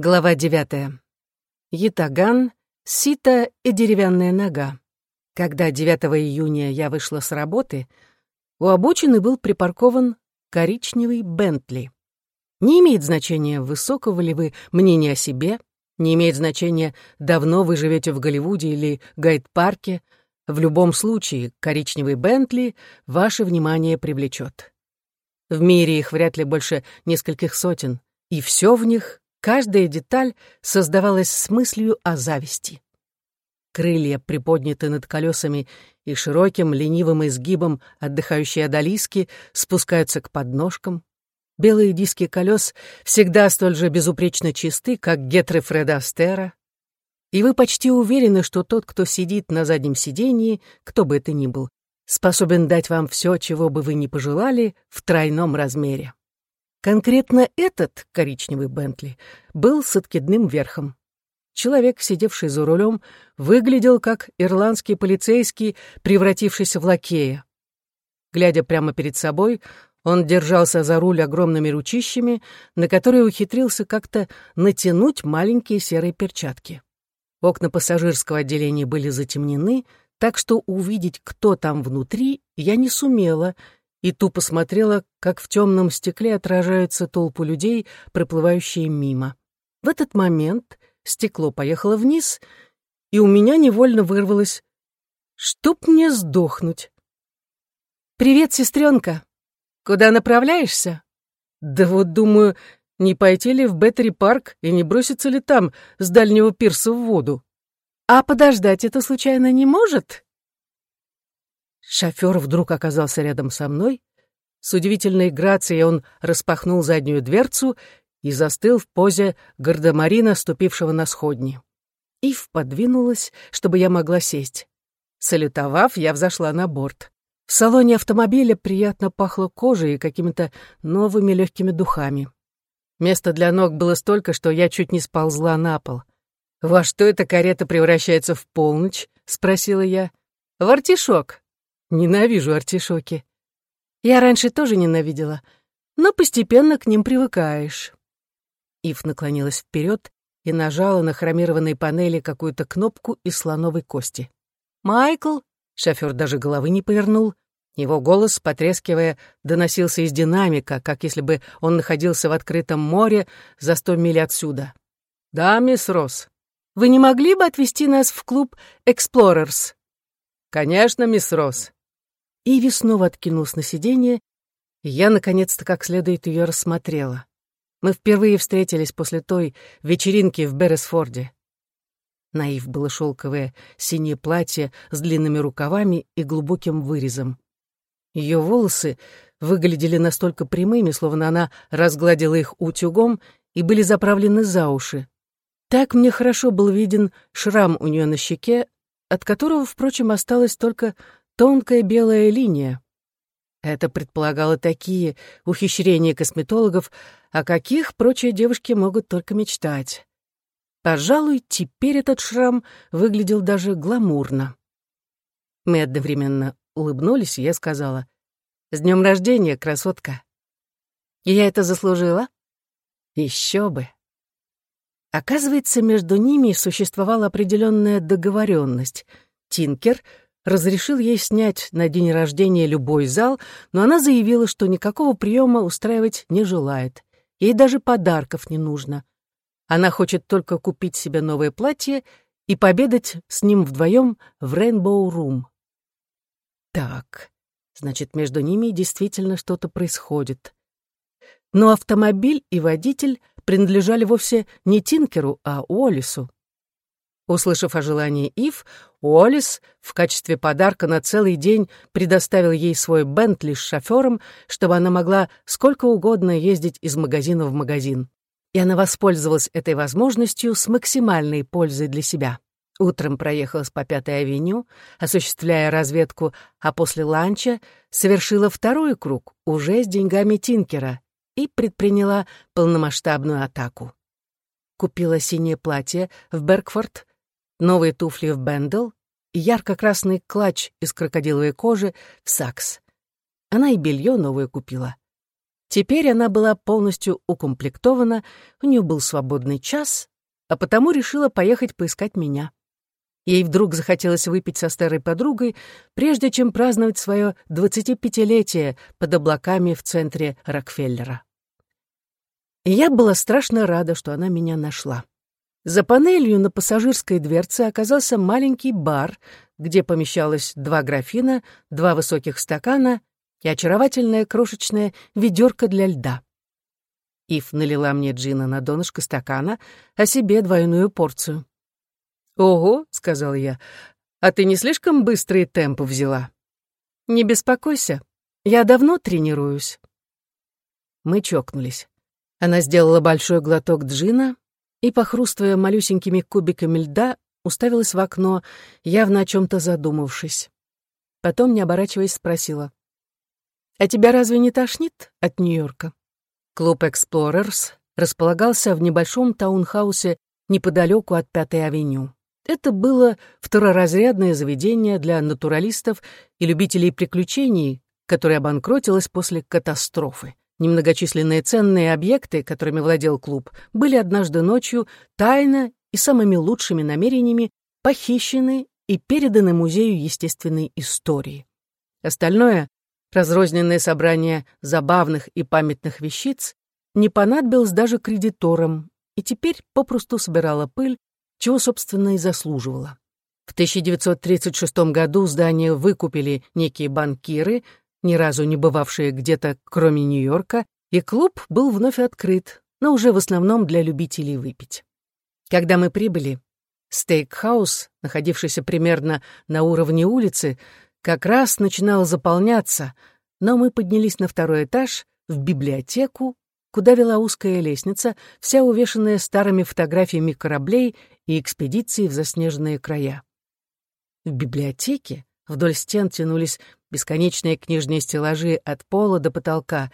Глава девятая. Ятаган, сито и деревянная нога. Когда 9 июня я вышла с работы, у обочины был припаркован коричневый Бентли. Не имеет значения, высокого ли вы мнения о себе, не имеет значения, давно вы живете в Голливуде или Гайд-парке, в любом случае коричневый Бентли ваше внимание привлечет. В мире их вряд ли больше нескольких сотен, и все в них Каждая деталь создавалась с мыслью о зависти. Крылья приподняты над колесами и широким ленивым изгибом отдыхающие одолиски спускаются к подножкам. Белые диски колес всегда столь же безупречно чисты, как гетры Фреда Астера. И вы почти уверены, что тот, кто сидит на заднем сидении, кто бы это ни был, способен дать вам все, чего бы вы ни пожелали, в тройном размере. Конкретно этот коричневый Бентли был с откидным верхом. Человек, сидевший за рулем, выглядел как ирландский полицейский, превратившийся в лакея. Глядя прямо перед собой, он держался за руль огромными ручищами, на которые ухитрился как-то натянуть маленькие серые перчатки. Окна пассажирского отделения были затемнены, так что увидеть, кто там внутри, я не сумела — и тупо смотрела, как в темном стекле отражаются толпы людей, проплывающие мимо. В этот момент стекло поехало вниз, и у меня невольно вырвалось «Чтоб мне сдохнуть!» «Привет, сестренка! Куда направляешься?» «Да вот, думаю, не пойти ли в Беттери-парк и не броситься ли там с дальнего пирса в воду?» «А подождать это случайно не может?» Шофер вдруг оказался рядом со мной. С удивительной грацией он распахнул заднюю дверцу и застыл в позе гардемарина, ступившего на сходни. Ив подвинулась, чтобы я могла сесть. Салютовав, я взошла на борт. В салоне автомобиля приятно пахло кожей и какими-то новыми легкими духами. Места для ног было столько, что я чуть не сползла на пол. «Во что эта карета превращается в полночь?» — спросила я. «В артишок», Ненавижу артишоки. Я раньше тоже ненавидела, но постепенно к ним привыкаешь. Ив наклонилась вперед и нажала на хромированной панели какую-то кнопку из слоновой кости. «Майкл!» — шофер даже головы не повернул. Его голос, потрескивая, доносился из динамика, как если бы он находился в открытом море за сто миль отсюда. «Да, мисс Росс. Вы не могли бы отвезти нас в клуб «Эксплорерс»?» «Конечно, мисс Росс. Ив снова откинулась на сиденье, и я, наконец-то, как следует ее рассмотрела. Мы впервые встретились после той вечеринки в Берресфорде. На Ив было шелковое синее платье с длинными рукавами и глубоким вырезом. Ее волосы выглядели настолько прямыми, словно она разгладила их утюгом и были заправлены за уши. Так мне хорошо был виден шрам у нее на щеке, от которого, впрочем, осталось только тонкая белая линия. Это предполагало такие ухищрения косметологов, о каких прочие девушки могут только мечтать. Пожалуй, теперь этот шрам выглядел даже гламурно. Мы одновременно улыбнулись, и я сказала, «С днем рождения, красотка!» И я это заслужила? Еще бы! Оказывается, между ними существовала определенная договоренность. Тинкер разрешил ей снять на день рождения любой зал, но она заявила, что никакого приема устраивать не желает. Ей даже подарков не нужно. Она хочет только купить себе новое платье и победать с ним вдвоем в Рейнбоу Рум. Так, значит, между ними действительно что-то происходит. Но автомобиль и водитель принадлежали вовсе не Тинкеру, а Уоллису. Услышав о желании Ив, Уоллес в качестве подарка на целый день предоставил ей свой Бентли с шофером, чтобы она могла сколько угодно ездить из магазина в магазин. И она воспользовалась этой возможностью с максимальной пользой для себя. Утром проехалась по Пятой авеню, осуществляя разведку, а после ланча совершила второй круг, уже с деньгами Тинкера, и предприняла полномасштабную атаку. Купила синее платье в Бергфорд, новые туфли в Бендел и ярко-красный клатч из крокодиловой кожи в Сакс. Она и белье новое купила. Теперь она была полностью укомплектована, у нее был свободный час, а потому решила поехать поискать меня. Ей вдруг захотелось выпить со старой подругой, прежде чем праздновать свое 25-летие под облаками в центре Рокфеллера. И я была страшно рада, что она меня нашла. За панелью на пассажирской дверце оказался маленький бар, где помещалось два графина, два высоких стакана и очаровательная крошечная ведерко для льда. Ив налила мне джина на донышко стакана, а себе двойную порцию. «Ого», — сказал я, — «а ты не слишком быстрый темп взяла?» «Не беспокойся, я давно тренируюсь». Мы чокнулись. Она сделала большой глоток джина и, похрустывая малюсенькими кубиками льда, уставилась в окно, явно о чем-то задумавшись. Потом, не оборачиваясь, спросила. «А тебя разве не тошнит от Нью-Йорка?» Клуб «Эксплорерс» располагался в небольшом таунхаусе неподалеку от Пятой авеню. Это было второразрядное заведение для натуралистов и любителей приключений, которое обанкротилось после катастрофы. Немногочисленные ценные объекты, которыми владел клуб, были однажды ночью тайно и самыми лучшими намерениями похищены и переданы Музею естественной истории. Остальное, разрозненное собрание забавных и памятных вещиц, не понадобилось даже кредиторам и теперь попросту собирала пыль чего, собственно, и заслуживала. В 1936 году здание выкупили некие банкиры, ни разу не бывавшие где-то, кроме Нью-Йорка, и клуб был вновь открыт, но уже в основном для любителей выпить. Когда мы прибыли, стейкхаус, находившийся примерно на уровне улицы, как раз начинал заполняться, но мы поднялись на второй этаж, в библиотеку, куда вела узкая лестница, вся увешанная старыми фотографиями кораблей и экспедиций в заснеженные края. В библиотеке вдоль стен тянулись бесконечные книжные стеллажи от пола до потолка.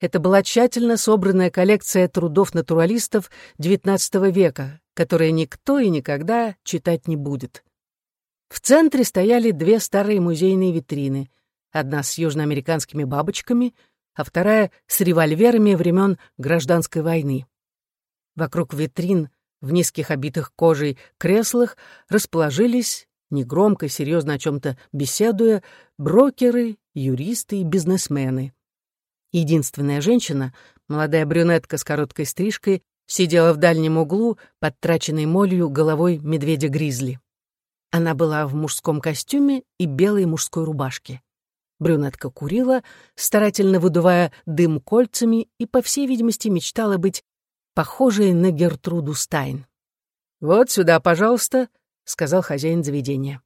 Это была тщательно собранная коллекция трудов натуралистов XIX века, которые никто и никогда читать не будет. В центре стояли две старые музейные витрины, одна с южноамериканскими бабочками — а вторая с револьверами времен Гражданской войны. Вокруг витрин в низких обитых кожей креслах расположились, негромко, серьезно о чем-то беседуя, брокеры, юристы и бизнесмены. Единственная женщина, молодая брюнетка с короткой стрижкой, сидела в дальнем углу, подтраченной молью головой медведя-гризли. Она была в мужском костюме и белой мужской рубашке. Брюнетка курила, старательно выдувая дым кольцами, и, по всей видимости, мечтала быть похожей на Гертруду Стайн. «Вот сюда, пожалуйста», — сказал хозяин заведения.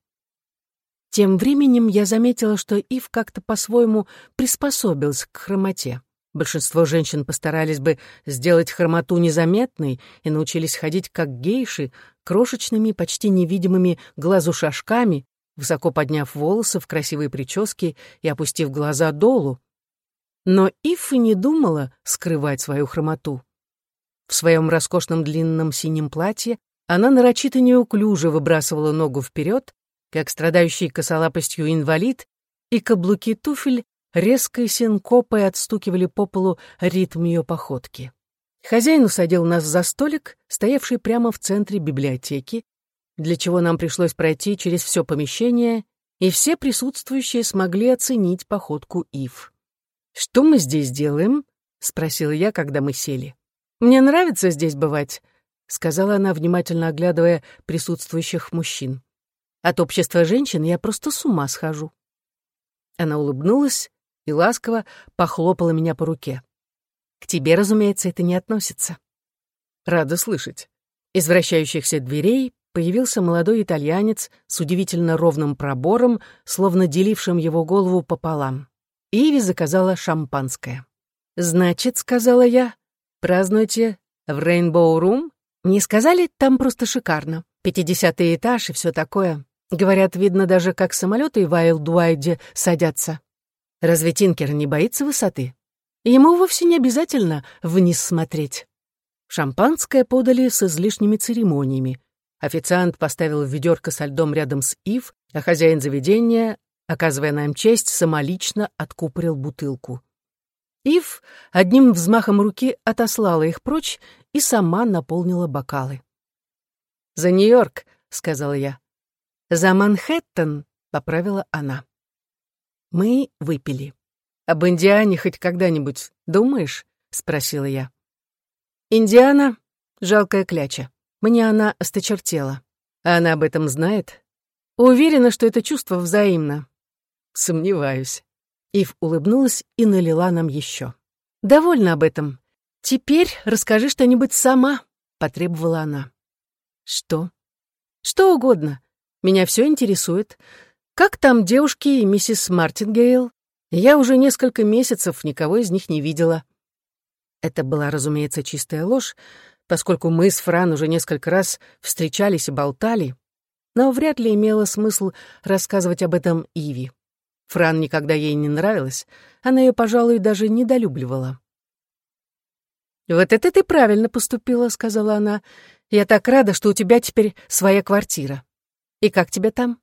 Тем временем я заметила, что Ив как-то по-своему приспособился к хромоте. Большинство женщин постарались бы сделать хромоту незаметной и научились ходить как гейши, крошечными, почти невидимыми глазу шажками, высоко подняв волосы в красивой прическе и опустив глаза долу. Но Иф и не думала скрывать свою хромоту. В своем роскошном длинном синем платье она нарочито неуклюже выбрасывала ногу вперед, как страдающий косолапостью инвалид, и каблуки туфель резкой синкопой отстукивали по полу ритм ее походки. Хозяин усадил нас за столик, стоявший прямо в центре библиотеки, для чего нам пришлось пройти через все помещение, и все присутствующие смогли оценить походку Ив. «Что мы здесь делаем?» — спросила я, когда мы сели. «Мне нравится здесь бывать», — сказала она, внимательно оглядывая присутствующих мужчин. «От общества женщин я просто с ума схожу». Она улыбнулась и ласково похлопала меня по руке. «К тебе, разумеется, это не относится». «Рада слышать». Из вращающихся дверей появился молодой итальянец с удивительно ровным пробором, словно делившим его голову пополам. Иви заказала шампанское. «Значит, — сказала я, — празднуйте в Рейнбоу Рум? Не сказали, там просто шикарно. Пятидесятый этаж и все такое. Говорят, видно даже, как самолеты в Айлдуайде садятся. Разве Тинкер не боится высоты? Ему вовсе не обязательно вниз смотреть». Шампанское подали с излишними церемониями. Официант поставил ведерко со льдом рядом с Ив, а хозяин заведения, оказывая нам честь, самолично откупорил бутылку. Ив одним взмахом руки отослала их прочь и сама наполнила бокалы. «За Нью-Йорк», — сказала я. «За Манхэттен», — поправила она. Мы выпили. «Об Индиане хоть когда-нибудь думаешь?» — спросила я. «Индиана — жалкая кляча. Мне она осточертела. А она об этом знает? Уверена, что это чувство взаимно. Сомневаюсь». Ив улыбнулась и налила нам еще. «Довольно об этом. Теперь расскажи что-нибудь сама», — потребовала она. «Что?» «Что угодно. Меня все интересует. Как там девушки и миссис Мартингейл? Я уже несколько месяцев никого из них не видела». Это была, разумеется, чистая ложь, поскольку мы с Фран уже несколько раз встречались и болтали, но вряд ли имело смысл рассказывать об этом Иви. Фран никогда ей не нравилась, она ее, пожалуй, даже недолюбливала. «Вот это ты правильно поступила», — сказала она. «Я так рада, что у тебя теперь своя квартира. И как тебе там?»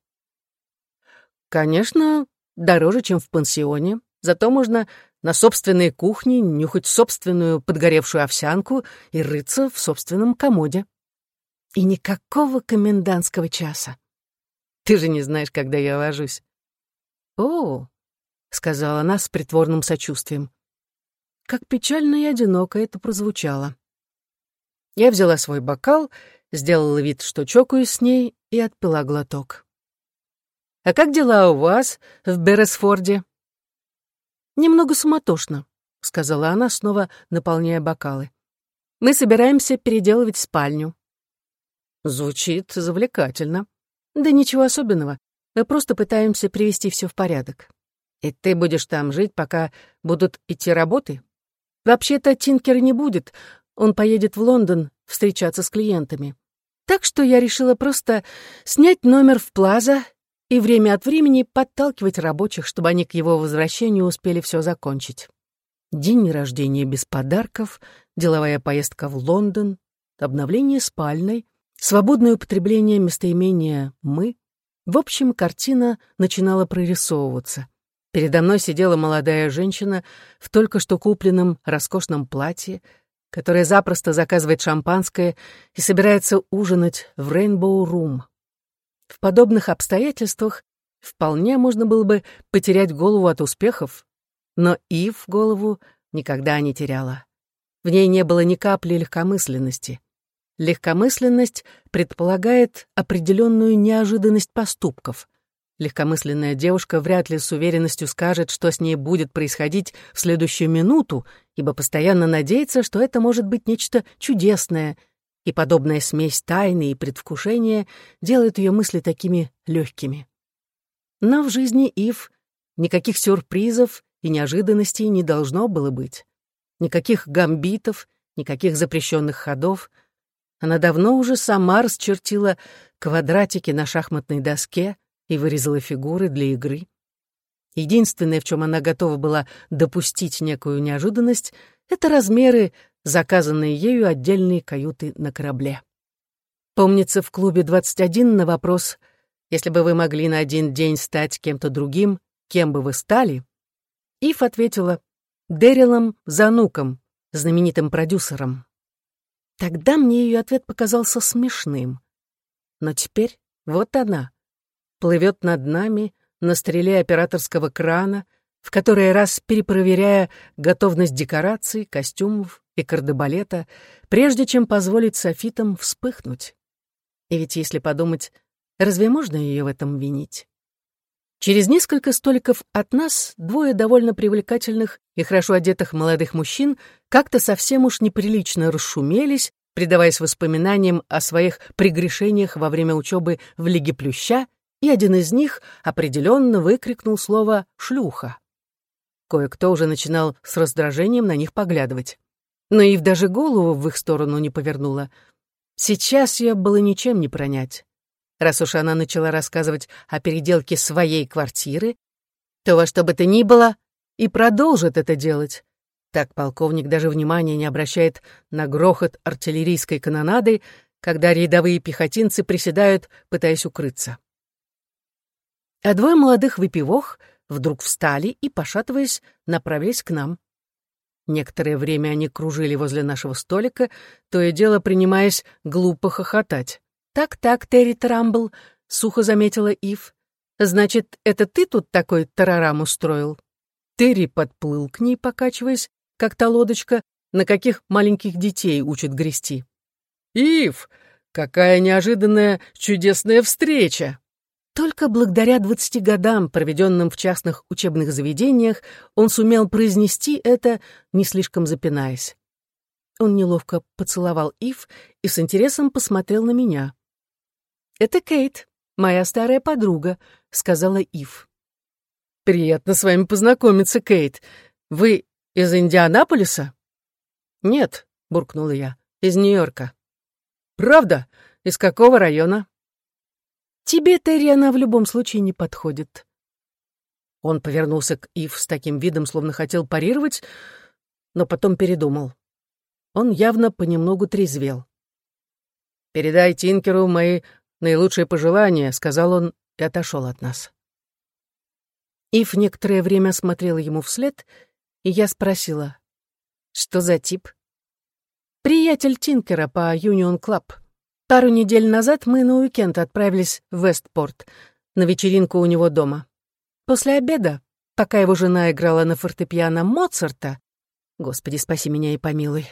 «Конечно, дороже, чем в пансионе. Зато можно на собственной кухне нюхать собственную подгоревшую овсянку и рыться в собственном комоде. И никакого комендантского часа. Ты же не знаешь, когда я ложусь. «О!» — сказала она с притворным сочувствием. Как печально и одиноко это прозвучало. Я взяла свой бокал, сделала вид, что чокаюсь с ней, и отпила глоток. «А как дела у вас в Бересфорде?» «Немного суматошно», — сказала она, снова наполняя бокалы. «Мы собираемся переделывать спальню». «Звучит завлекательно». «Да ничего особенного. Мы просто пытаемся привести все в порядок. И ты будешь там жить, пока будут идти работы? Вообще-то Тинкер не будет. Он поедет в Лондон встречаться с клиентами. Так что я решила просто снять номер в Плаза и время от времени подталкивать рабочих, чтобы они к его возвращению успели все закончить. День рождения без подарков, деловая поездка в Лондон, обновление спальной, свободное употребление местоимения «мы», в общем, картина начинала прорисовываться. Передо мной сидела молодая женщина в только что купленном роскошном платье, которая запросто заказывает шампанское и собирается ужинать в Рейнбоу Рум. В подобных обстоятельствах вполне можно было бы потерять голову от успехов, но Ив голову никогда не теряла. В ней не было ни капли легкомысленности. Легкомысленность предполагает определенную неожиданность поступков. Легкомысленная девушка вряд ли с уверенностью скажет, что с ней будет происходить в следующую минуту, ибо постоянно надеется, что это может быть нечто чудесное, и подобная смесь тайны и предвкушения делает ее мысли такими легкими. Но в жизни Ив никаких сюрпризов и неожиданностей не должно было быть. Никаких гамбитов, никаких запрещенных ходов — она давно уже сама расчертила квадратики на шахматной доске и вырезала фигуры для игры. Единственное, в чем она готова была допустить некую неожиданность, это размеры, заказанные ею отдельные каюты на корабле. Помнится, в клубе 21 на вопрос «Если бы вы могли на один день стать кем-то другим, кем бы вы стали?» Ив ответила «Дэрилом Зануком, знаменитым продюсером». Тогда мне ее ответ показался смешным. Но теперь вот она, плывет над нами на стреле операторского крана, в который раз перепроверяя готовность декораций, костюмов и кардебалета, прежде чем позволить софитам вспыхнуть. И ведь, если подумать, разве можно ее в этом винить? Через несколько столиков от нас двое довольно привлекательных и хорошо одетых молодых мужчин как-то совсем уж неприлично расшумелись, предаваясь воспоминаниям о своих прегрешениях во время учебы в Лиге Плюща, и один из них определенно выкрикнул слово «шлюха». Кое-кто уже начинал с раздражением на них поглядывать. Но Ив даже голову в их сторону не повернула. Сейчас ее было ничем не пронять. Раз уж она начала рассказывать о переделке своей квартиры, то во что бы то ни было и продолжит это делать. Так полковник даже внимания не обращает на грохот артиллерийской канонады, когда рядовые пехотинцы приседают, пытаясь укрыться. А двое молодых выпивох вдруг встали и, пошатываясь, направились к нам. Некоторое время они кружили возле нашего столика, то и дело принимаясь глупо хохотать. «Так-так, Терри Трамбл», — сухо заметила Ив. «Значит, это ты тут такой тарарам устроил?» Терри подплыл к ней, покачиваясь, как та лодочка, на каких маленьких детей учат грести. «Ив, какая неожиданная чудесная встреча!» Только благодаря двадцати годам, проведенным в частных учебных заведениях, он сумел произнести это, не слишком запинаясь. Он неловко поцеловал Ив и с интересом посмотрел на меня. «Это Кейт, моя старая подруга», — сказала Ив. «Приятно с вами познакомиться, Кейт. Вы из Индианаполиса?» «Нет», — буркнула я, — «из Нью-Йорка». «Правда? Из какого района?» Тебе, Терри, она в любом случае не подходит. Он повернулся к Ив с таким видом, словно хотел парировать, но потом передумал. Он явно понемногу трезвел. «Передай Тинкеру мои наилучшие пожелания», — сказал он и отошел от нас. Ив некоторое время смотрела ему вслед, и я спросила, «Что за тип?» «Приятель Тинкера по Юнион Клаб», Пару недель назад мы на уикенд отправились в Вестпорт, на вечеринку у него дома. После обеда, пока его жена играла на фортепиано Моцарта, Господи, спаси меня и помилуй,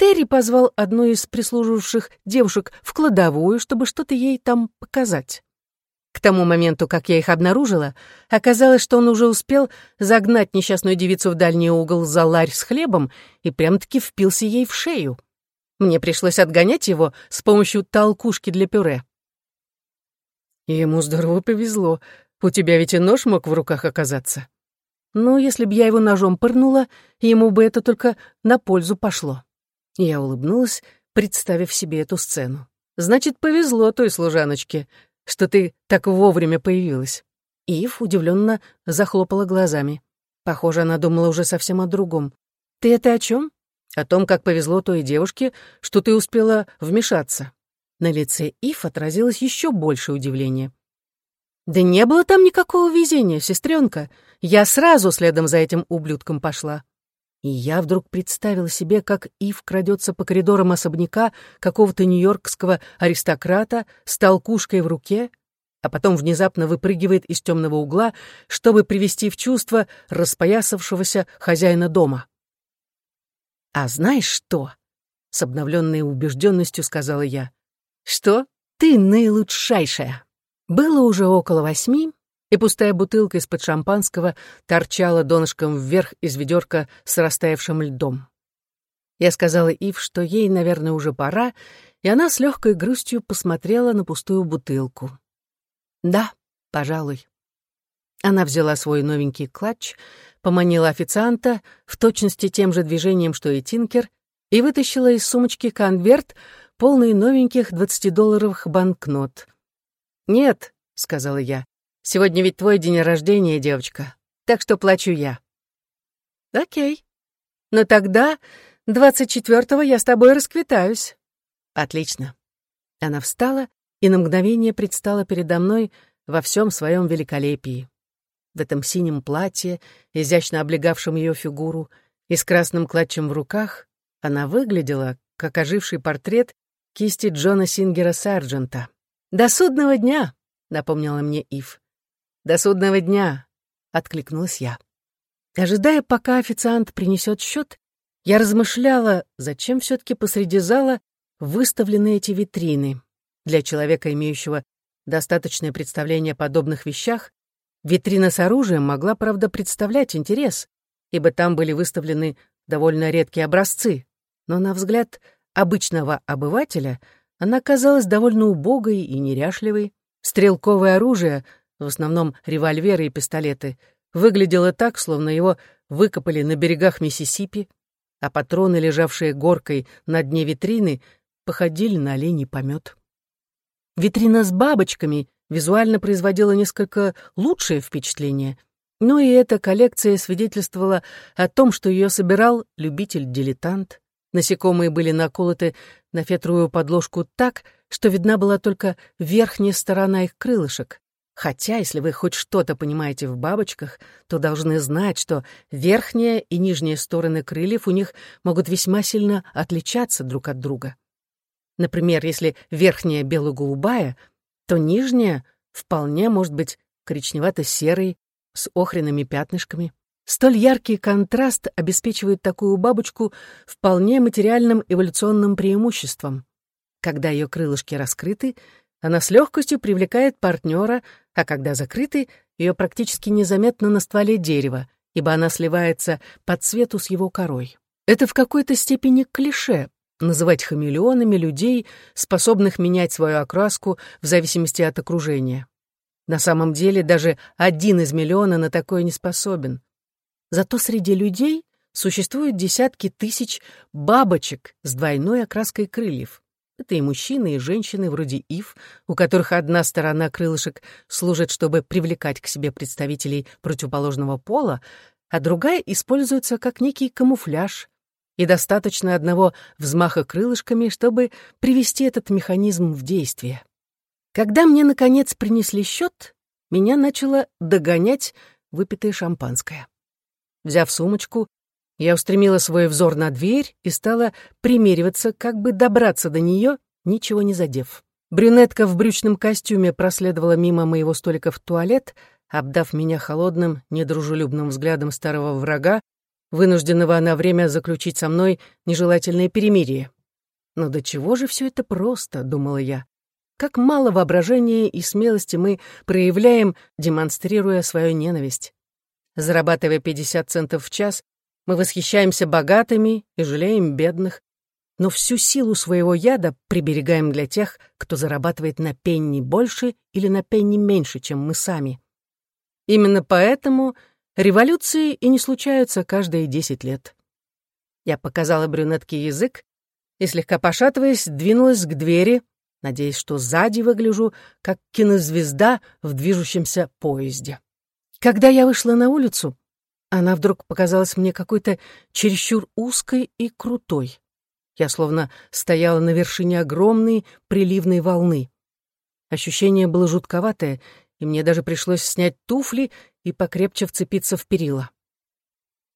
Терри позвал одну из прислуживших девушек в кладовую, чтобы что-то ей там показать. К тому моменту, как я их обнаружила, оказалось, что он уже успел загнать несчастную девицу в дальний угол за ларь с хлебом и прям-таки впился ей в шею. Мне пришлось отгонять его с помощью толкушки для пюре. Ему здорово повезло. У тебя ведь и нож мог в руках оказаться. Ну, если б я его ножом пырнула, ему бы это только на пользу пошло. Я улыбнулась, представив себе эту сцену. Значит, повезло той служаночке, что ты так вовремя появилась. Ив удивленно захлопала глазами. Похоже, она думала уже совсем о другом. Ты это о чем? О том, как повезло той девушке, что ты успела вмешаться. На лице Ив отразилось еще больше удивления. «Да не было там никакого везения, сестренка. Я сразу следом за этим ублюдком пошла». И я вдруг представила себе, как Ив крадется по коридорам особняка какого-то нью-йоркского аристократа с толкушкой в руке, а потом внезапно выпрыгивает из темного угла, чтобы привести в чувство распоясавшегося хозяина дома. «А знаешь что?» — с обновленной убежденностью сказала я. «Что? Ты наилучшайшая!» Было уже около восьми, и пустая бутылка из-под шампанского торчала донышком вверх из ведерка с растаявшим льдом. Я сказала Ив, что ей, наверное, уже пора, и она с легкой грустью посмотрела на пустую бутылку. «Да, пожалуй». Она взяла свой новенький клатч, поманила официанта в точности тем же движением, что и Тинкер, и вытащила из сумочки конверт, полный новеньких двадцатидолларовых банкнот. «Нет», — сказала я, — «сегодня ведь твой день рождения, девочка, так что плачу я». «Окей. Но тогда двадцать четвертого я с тобой расквитаюсь». «Отлично». Она встала и на мгновение предстала передо мной во всем своем великолепии в этом синем платье, изящно облегавшем ее фигуру, и с красным клатчем в руках, она выглядела, как оживший портрет кисти Джона Сингера Сарджента. «До судного дня!» — напомнила мне Ив. «До судного дня!» — откликнулась я. Ожидая, пока официант принесет счет, я размышляла, зачем все-таки посреди зала выставлены эти витрины. Для человека, имеющего достаточное представление о подобных вещах, Витрина с оружием могла, правда, представлять интерес, ибо там были выставлены довольно редкие образцы, но на взгляд обычного обывателя она казалась довольно убогой и неряшливой. Стрелковое оружие, в основном револьверы и пистолеты, выглядело так, словно его выкопали на берегах Миссисипи, а патроны, лежавшие горкой на дне витрины, походили на оленей помет. Витрина с бабочками — визуально производила несколько лучшее впечатление, но и эта коллекция свидетельствовала о том, что ее собирал любитель-дилетант. Насекомые были наколоты на фетровую подложку так, что видна была только верхняя сторона их крылышек, Хотя, если вы хоть что-то понимаете в бабочках, то должны знать, что верхняя и нижняя стороны крыльев у них могут весьма сильно отличаться друг от друга. Например, если верхняя бело-голубая, то нижняя вполне может быть коричневато-серой, с охренными пятнышками. Столь яркий контраст обеспечивает такую бабочку вполне материальным эволюционным преимуществом. Когда ее крылышки раскрыты, она с легкостью привлекает партнера, а когда закрыты, ее практически незаметно на стволе дерева, ибо она сливается по цвету с его корой. Это в какой-то степени клише — называть хамелеонами людей, способных менять свою окраску в зависимости от окружения. На самом деле даже один из миллиона на такое не способен. Зато среди людей существуют десятки тысяч бабочек с двойной окраской крыльев. Это и мужчины, и женщины, вроде Ив, у которых одна сторона крылышек служит, чтобы привлекать к себе представителей противоположного пола, а другая используется как некий камуфляж, и достаточно одного взмаха крылышками, чтобы привести этот механизм в действие. Когда мне, наконец, принесли счет, меня начало догонять выпитое шампанское. Взяв сумочку, я устремила свой взор на дверь и стала примериваться, как бы добраться до нее, ничего не задев. Брюнетка в брючном костюме проследовала мимо моего столика в туалет, обдав меня холодным, недружелюбным взглядом старого врага, вынужденного на время заключить со мной нежелательное перемирие. «Но до чего же все это просто?» — думала я. «Как мало воображения и смелости мы проявляем, демонстрируя свою ненависть. Зарабатывая 50 центов в час, мы восхищаемся богатыми и жалеем бедных, но всю силу своего яда приберегаем для тех, кто зарабатывает на пенни больше или на пенни меньше, чем мы сами. Именно поэтому революции и не случаются каждые десять лет. Я показала брюнетке язык и, слегка пошатываясь, двинулась к двери, надеясь, что сзади выгляжу, как кинозвезда в движущемся поезде. Когда я вышла на улицу, она вдруг показалась мне какой-то чересчур узкой и крутой. Я словно стояла на вершине огромной приливной волны. Ощущение было жутковатое, и мне даже пришлось снять туфли и покрепче вцепиться в перила.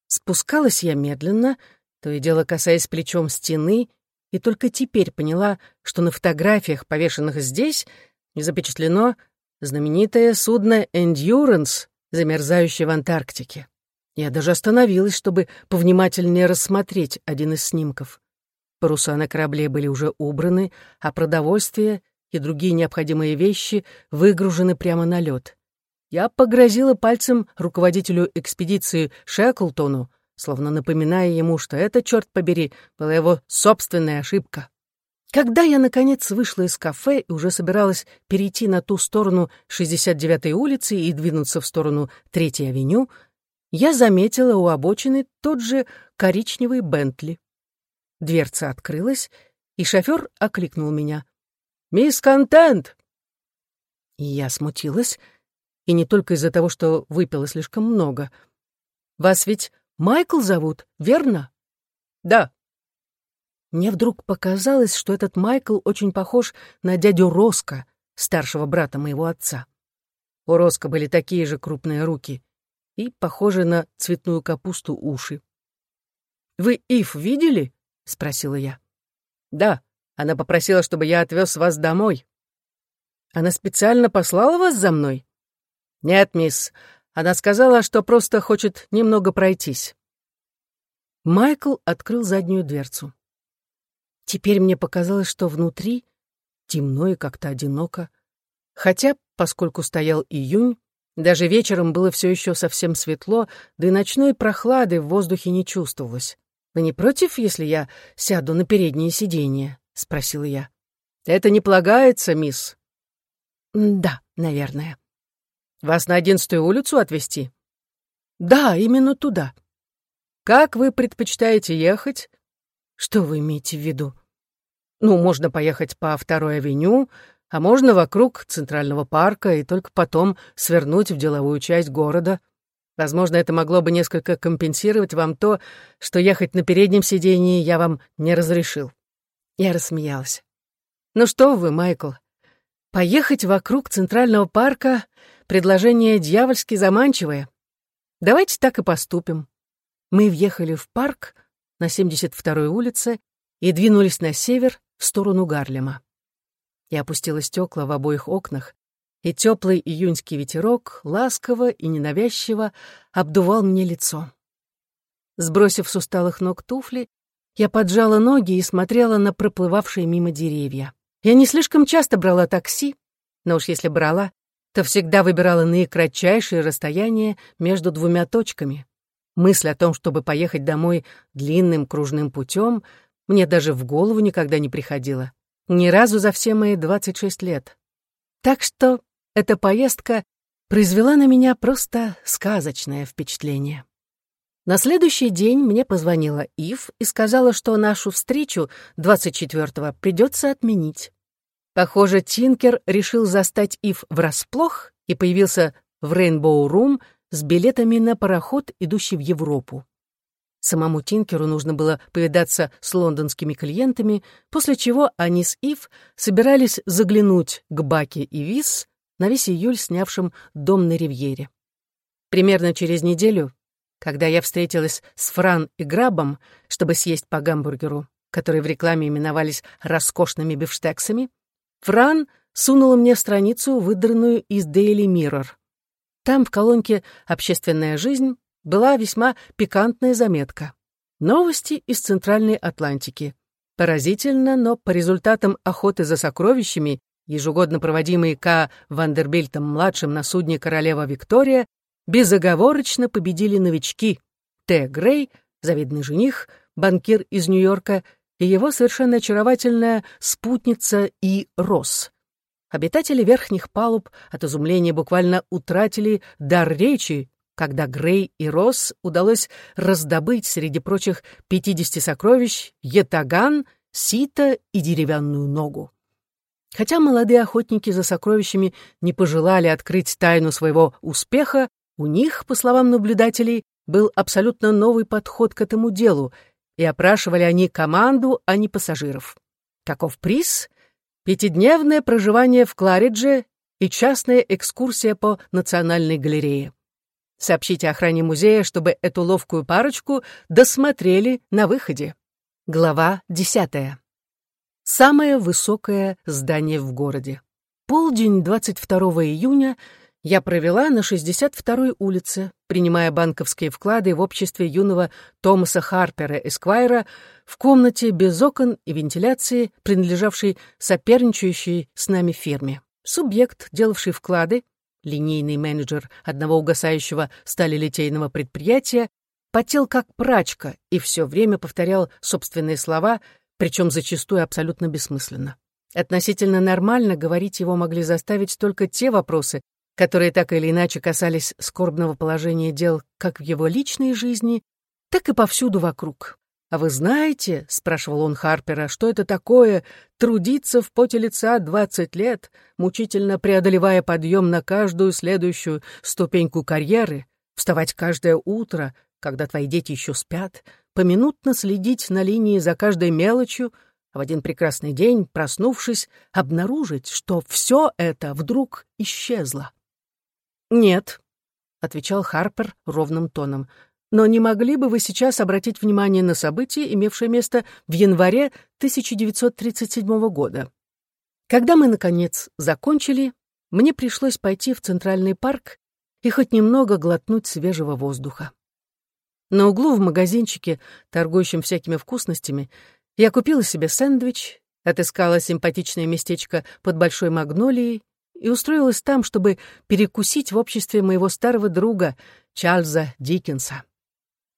Спускалась я медленно, то и дело касаясь плечом стены, и только теперь поняла, что на фотографиях, повешенных здесь, не запечатлено знаменитое судно «Эндюранс», замерзающее в Антарктике. Я даже остановилась, чтобы повнимательнее рассмотреть один из снимков. Паруса на корабле были уже убраны, а продовольствие и другие необходимые вещи выгружены прямо на лед. Я погрозила пальцем руководителю экспедиции Шеклтону, словно напоминая ему, что это, черт побери, была его собственная ошибка. Когда я, наконец, вышла из кафе и уже собиралась перейти на ту сторону 69-й улицы и двинуться в сторону 3-й авеню, я заметила у обочины тот же коричневый Бентли. Дверца открылась, и шофер окликнул меня. «Мисс Контент!» Я смутилась, и не только из-за того, что выпила слишком много. «Вас ведь Майкл зовут, верно?» «Да». Мне вдруг показалось, что этот Майкл очень похож на дядю Роско, старшего брата моего отца. У Роско были такие же крупные руки — и похожие на цветную капусту уши. «Вы Ив видели?» — спросила я. «Да, она попросила, чтобы я отвез вас домой». «Она специально послала вас за мной?» «Нет, мисс, она сказала, что просто хочет немного пройтись». Майкл открыл заднюю дверцу. Теперь мне показалось, что внутри темно и как-то одиноко. Хотя, поскольку стоял июнь, даже вечером было все еще совсем светло, да и ночной прохлады в воздухе не чувствовалось. «Вы не против, если я сяду на переднее сиденье?» — спросила я. «Это не полагается, мисс?» «Да, наверное». «Вас на одиннадцатую улицу отвезти?» «Да, именно туда». «Как вы предпочитаете ехать?» «Что вы имеете в виду?» «Ну, можно поехать по второй авеню, а можно вокруг Центрального парка и только потом свернуть в деловую часть города. Возможно, это могло бы несколько компенсировать вам то, что ехать на переднем сидении я вам не разрешил». Я рассмеялась. «Ну что вы, Майкл, поехать вокруг Центрального парка предложение дьявольски заманчивое. Давайте так и поступим. Мы въехали в парк на 72-й улице и двинулись на север в сторону Гарлема. Я опустила стекла в обоих окнах, и теплый июньский ветерок ласково и ненавязчиво обдувал мне лицо. Сбросив с усталых ног туфли, я поджала ноги и смотрела на проплывавшие мимо деревья. Я не слишком часто брала такси, но уж если брала, то всегда выбирала наикратчайшее расстояние между двумя точками. Мысль о том, чтобы поехать домой длинным кружным путем, мне даже в голову никогда не приходила. Ни разу за все мои 26 лет. Так что эта поездка произвела на меня просто сказочное впечатление. На следующий день мне позвонила Ив и сказала, что нашу встречу 24-го придется отменить. Похоже, Тинкер решил застать Ив врасплох и появился в Рейнбоу-рум с билетами на пароход, идущий в Европу. Самому Тинкеру нужно было повидаться с лондонскими клиентами, после чего они с Ив собирались заглянуть к Баке и Вис на весь июль снявшим дом на Ривьере. Примерно через неделю когда я встретилась с Фран и Грабом, чтобы съесть по гамбургеру, которые в рекламе именовались роскошными бифштексами, Фран сунула мне страницу, выдранную из Daily Mirror. Там в колонке «Общественная жизнь» была весьма пикантная заметка. Новости из Центральной Атлантики. Поразительно, но по результатам охоты за сокровищами, ежегодно проводимой К. Вандербильтом-младшим на судне «Королева Виктория», безоговорочно победили новички Т. Грей, завидный жених, банкир из Нью-Йорка, и его совершенно очаровательная спутница И. Росс. Обитатели верхних палуб от изумления буквально утратили дар речи, когда Грей и Росс удалось раздобыть среди прочих 50 сокровищ етаган, сито и деревянную ногу. Хотя молодые охотники за сокровищами не пожелали открыть тайну своего успеха, у них, по словам наблюдателей, был абсолютно новый подход к этому делу, и опрашивали они команду, а не пассажиров. Каков приз? Пятидневное проживание в Кларидже и частная экскурсия по Национальной галерее. Сообщите охране музея, чтобы эту ловкую парочку досмотрели на выходе. Глава десятая. Самое высокое здание в городе. Полдень 22 июня — я провела на 62-й улице, принимая банковские вклады в обществе юного Томаса Харпера Эсквайра в комнате без окон и вентиляции, принадлежавшей соперничающей с нами фирме. Субъект, делавший вклады, линейный менеджер одного угасающего сталелитейного предприятия, потел как прачка и все время повторял собственные слова, причем зачастую абсолютно бессмысленно. Относительно нормально говорить его могли заставить только те вопросы, которые так или иначе касались скорбного положения дел как в его личной жизни, так и повсюду вокруг. «А вы знаете, — спрашивал он Харпера, — что это такое трудиться в поте лица двадцать лет, мучительно преодолевая подъем на каждую следующую ступеньку карьеры, вставать каждое утро, когда твои дети еще спят, поминутно следить на линии за каждой мелочью, а в один прекрасный день, проснувшись, обнаружить, что все это вдруг исчезло. «Нет», — отвечал Харпер ровным тоном, «но не могли бы вы сейчас обратить внимание на событие, имевшее место в январе 1937 года?» Когда мы, наконец, закончили, мне пришлось пойти в Центральный парк и хоть немного глотнуть свежего воздуха. На углу в магазинчике, торгующем всякими вкусностями, я купила себе сэндвич, отыскала симпатичное местечко под большой магнолией и устроилась там, чтобы перекусить в обществе моего старого друга Чарльза Диккенса.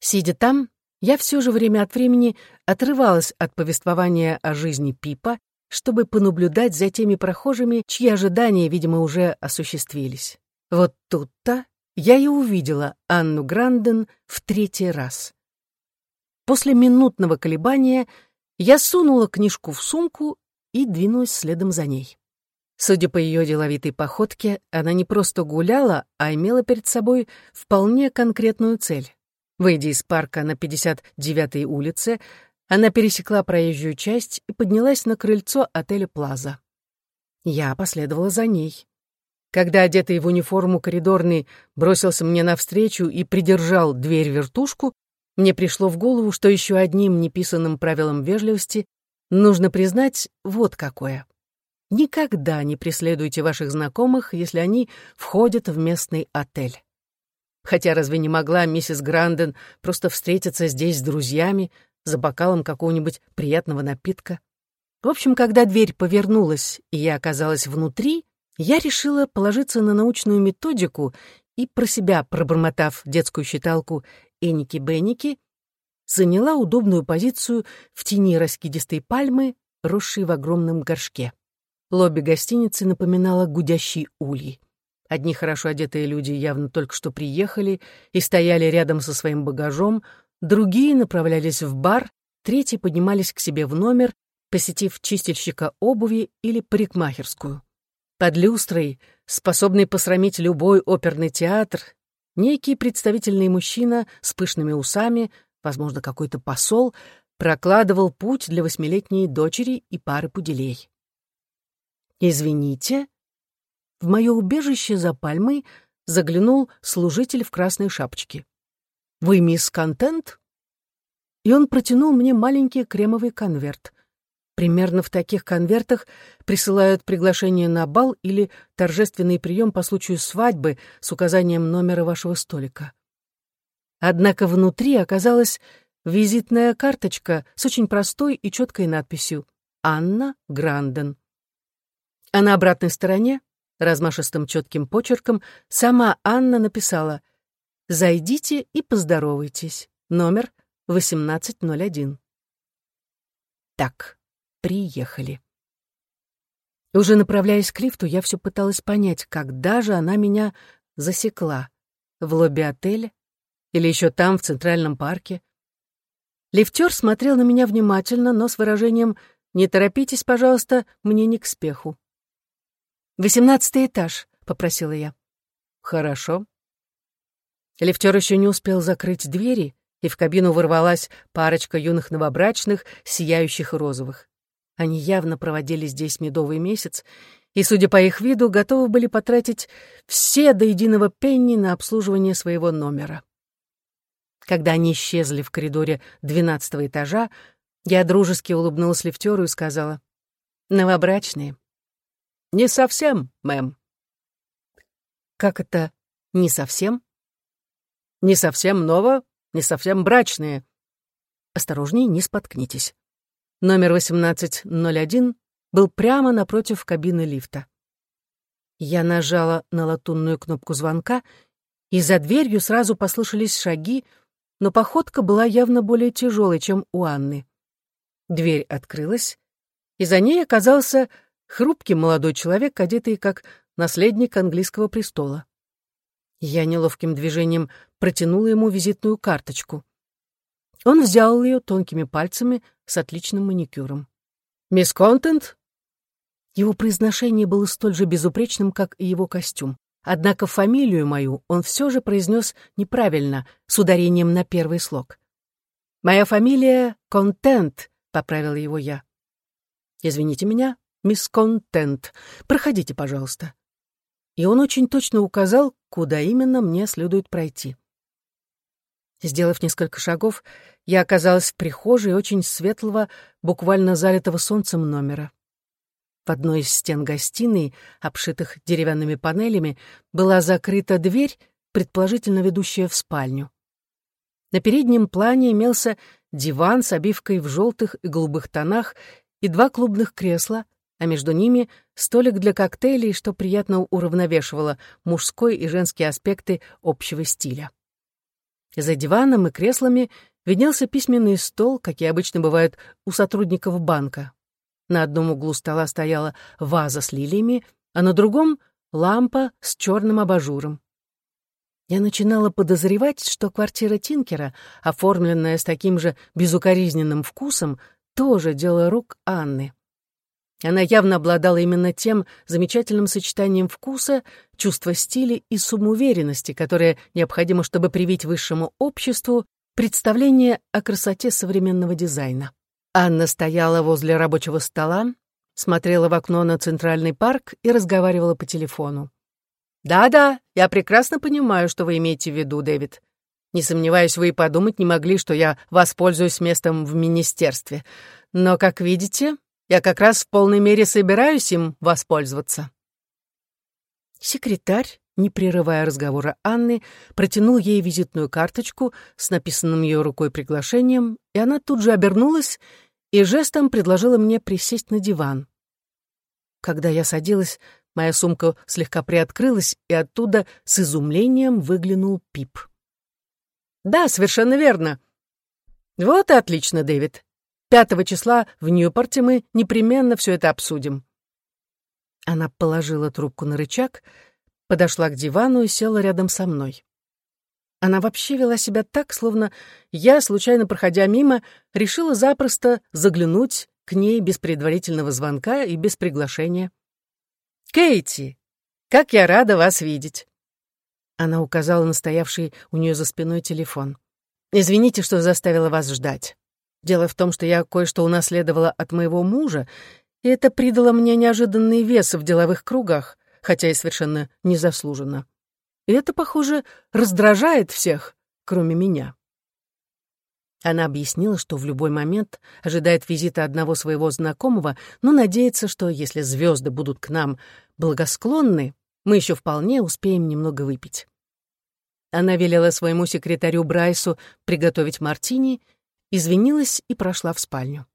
Сидя там, я все же время от времени отрывалась от повествования о жизни Пипа, чтобы понаблюдать за теми прохожими, чьи ожидания, видимо, уже осуществились. Вот тут-то я и увидела Анну Гранден в третий раз. После минутного колебания я сунула книжку в сумку и двинулась следом за ней. Судя по ее деловитой походке, она не просто гуляла, а имела перед собой вполне конкретную цель. Выйдя из парка на 59-й улице, она пересекла проезжую часть и поднялась на крыльцо отеля «Плаза». Я последовала за ней. Когда одетый в униформу коридорный бросился мне навстречу и придержал дверь-вертушку, мне пришло в голову, что еще одним неписанным правилом вежливости нужно признать вот какое. Никогда не преследуйте ваших знакомых, если они входят в местный отель. Хотя разве не могла миссис Гранден просто встретиться здесь с друзьями за бокалом какого-нибудь приятного напитка? В общем, когда дверь повернулась, и я оказалась внутри, я решила положиться на научную методику и про себя, пробормотав детскую считалку «Эники-беники», заняла удобную позицию в тени раскидистой пальмы, росшей в огромном горшке. Лобби гостиницы напоминало гудящий улей. Одни хорошо одетые люди явно только что приехали и стояли рядом со своим багажом, другие направлялись в бар, третьи поднимались к себе в номер, посетив чистильщика обуви или парикмахерскую. Под люстрой, способный посрамить любой оперный театр, некий представительный мужчина с пышными усами, возможно, какой-то посол, прокладывал путь для восьмилетней дочери и пары пуделей. «Извините», в мое убежище за пальмой заглянул служитель в красной шапочке. «Вы мисс Контент?» И он протянул мне маленький кремовый конверт. Примерно в таких конвертах присылают приглашение на бал или торжественный прием по случаю свадьбы с указанием номера вашего столика. Однако внутри оказалась визитная карточка с очень простой и четкой надписью «Анна Гранден». А на обратной стороне размашистым четким почерком, сама Анна написала «Зайдите и поздоровайтесь. Номер 1801». Так, приехали. Уже направляясь к лифту, я все пыталась понять, когда же она меня засекла. В лобби отеля? Или еще там, в Центральном парке? Лифтер смотрел на меня внимательно, но с выражением «Не торопитесь, пожалуйста, мне не к спеху». «Восемнадцатый этаж», — попросила я. «Хорошо». Лифтер еще не успел закрыть двери, и в кабину ворвалась парочка юных новобрачных, сияющих и розовых. Они явно проводили здесь медовый месяц, и, судя по их виду, готовы были потратить все до единого пенни на обслуживание своего номера. Когда они исчезли в коридоре двенадцатого этажа, я дружески улыбнулась лифтеру и сказала, «Новобрачные, «Не совсем, мэм». «Как это не совсем?» «Не совсем ново, не совсем брачные». «Осторожней, не споткнитесь». Номер 1801 был прямо напротив кабины лифта. Я нажала на латунную кнопку звонка, и за дверью сразу послышались шаги, но походка была явно более тяжелой, чем у Анны. Дверь открылась, и за ней оказался Хрупкий молодой человек, одетый как наследник английского престола. Я неловким движением протянула ему визитную карточку. Он взял ее тонкими пальцами с отличным маникюром. «Мисс Контент?» Его произношение было столь же безупречным, как и его костюм. Однако фамилию мою он все же произнес неправильно, с ударением на первый слог. «Моя фамилия Контент», — поправила его я. «Извините меня, мисс Контент. Проходите, пожалуйста». И он очень точно указал, куда именно мне следует пройти. Сделав несколько шагов, я оказалась в прихожей очень светлого, буквально залитого солнцем номера. В одной из стен гостиной, обшитых деревянными панелями, была закрыта дверь, предположительно ведущая в спальню. На переднем плане имелся диван с обивкой в желтых и голубых тонах и два клубных кресла, а между ними столик для коктейлей, что приятно уравновешивало мужской и женский аспекты общего стиля. За диваном и креслами виднелся письменный стол, какие обычно бывают у сотрудников банка. На одном углу стола стояла ваза с лилиями, а на другом — лампа с черным абажуром. Я начинала подозревать, что квартира Тинкера, оформленная с таким же безукоризненным вкусом, тоже дело рук Анны. Она явно обладала именно тем замечательным сочетанием вкуса, чувства стиля и самоуверенности, которое необходимо, чтобы привить высшему обществу представление о красоте современного дизайна. Анна стояла возле рабочего стола, смотрела в окно на Центральный парк и разговаривала по телефону. «Да-да, я прекрасно понимаю, что вы имеете в виду, Дэвид. Не сомневаюсь, вы и подумать не могли, что я воспользуюсь местом в министерстве. Но, как видите, я как раз в полной мере собираюсь им воспользоваться». Секретарь, не прерывая разговора Анны, протянул ей визитную карточку с написанным ее рукой приглашением, и она тут же обернулась и жестом предложила мне присесть на диван. Когда я садилась, моя сумка слегка приоткрылась, и оттуда с изумлением выглянул Пип. «Да, совершенно верно. Вот и отлично, Дэвид. Пятого числа в Ньюпорте мы непременно все это обсудим». Она положила трубку на рычаг, подошла к дивану и села рядом со мной. Она вообще вела себя так, словно я, случайно проходя мимо, решила запросто заглянуть к ней без предварительного звонка и без приглашения. «Кейти, как я рада вас видеть!» Она указала на стоявший у нее за спиной телефон. «Извините, что заставила вас ждать. Дело в том, что я кое-что унаследовала от моего мужа, и это придало мне неожиданный вес в деловых кругах, хотя и совершенно незаслуженно. И это, похоже, раздражает всех, кроме меня. Она объяснила, что в любой момент ожидает визита одного своего знакомого, но надеется, что если звезды будут к нам благосклонны, мы еще вполне успеем немного выпить. Она велела своему секретарю Брайсу приготовить мартини, извинилась и прошла в спальню.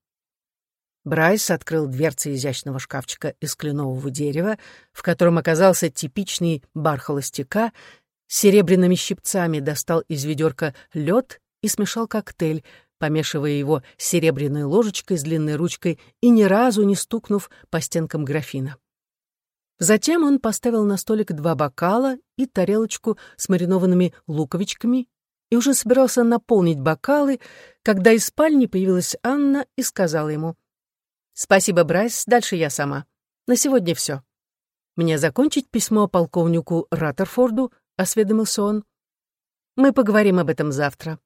Брайс открыл дверцы изящного шкафчика из кленового дерева, в котором оказался типичный бар холостяка, с серебряными щипцами достал из ведерка лед и смешал коктейль, помешивая его серебряной ложечкой с длинной ручкой и ни разу не стукнув по стенкам графина. Затем он поставил на столик два бокала и тарелочку с маринованными луковичками и уже собирался наполнить бокалы, когда из спальни появилась Анна и сказала ему, «Спасибо, Брайс, дальше я сама. На сегодня все. Мне закончить письмо полковнику Раттерфорду?» — осведомился он. «Мы поговорим об этом завтра.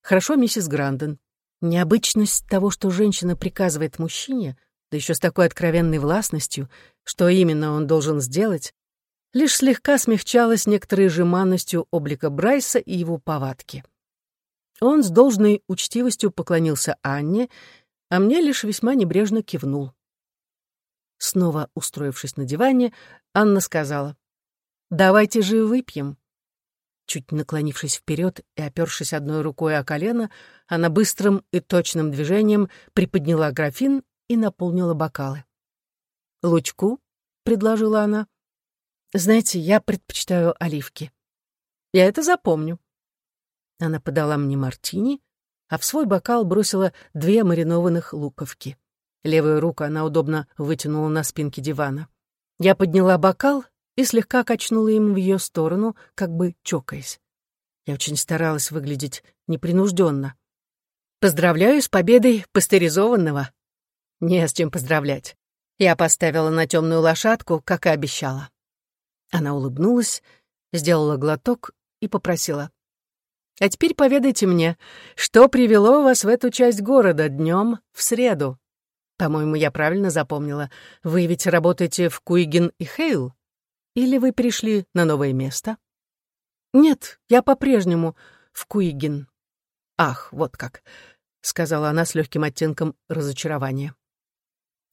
Хорошо, миссис Гранден. Необычность того, что женщина приказывает мужчине, да еще с такой откровенной властностью, что именно он должен сделать, лишь слегка смягчалась некоторой жеманностью облика Брайса и его повадки. Он с должной учтивостью поклонился Анне, а мне лишь весьма небрежно кивнул. Снова устроившись на диване, Анна сказала, «Давайте же выпьем». Чуть наклонившись вперед и опершись одной рукой о колено, она быстрым и точным движением приподняла графин и наполнила бокалы. «Лучку?» — предложила она. «Знаете, я предпочитаю оливки. Я это запомню». Она подала мне мартини, а в свой бокал бросила две маринованных луковки. Левую руку она удобно вытянула на спинке дивана. Я подняла бокал и слегка качнула им в ее сторону, как бы чокаясь. Я очень старалась выглядеть непринужденно. «Поздравляю с победой пастеризованного!» «Не с чем поздравлять. Я поставила на темную лошадку, как и обещала». Она улыбнулась, сделала глоток и попросила. А теперь поведайте мне, что привело вас в эту часть города днем в среду? По-моему, я правильно запомнила. Вы ведь работаете в Куигин и Хейл? Или вы пришли на новое место? Нет, я по-прежнему в Куигин. Ах, вот как, сказала она с легким оттенком разочарования.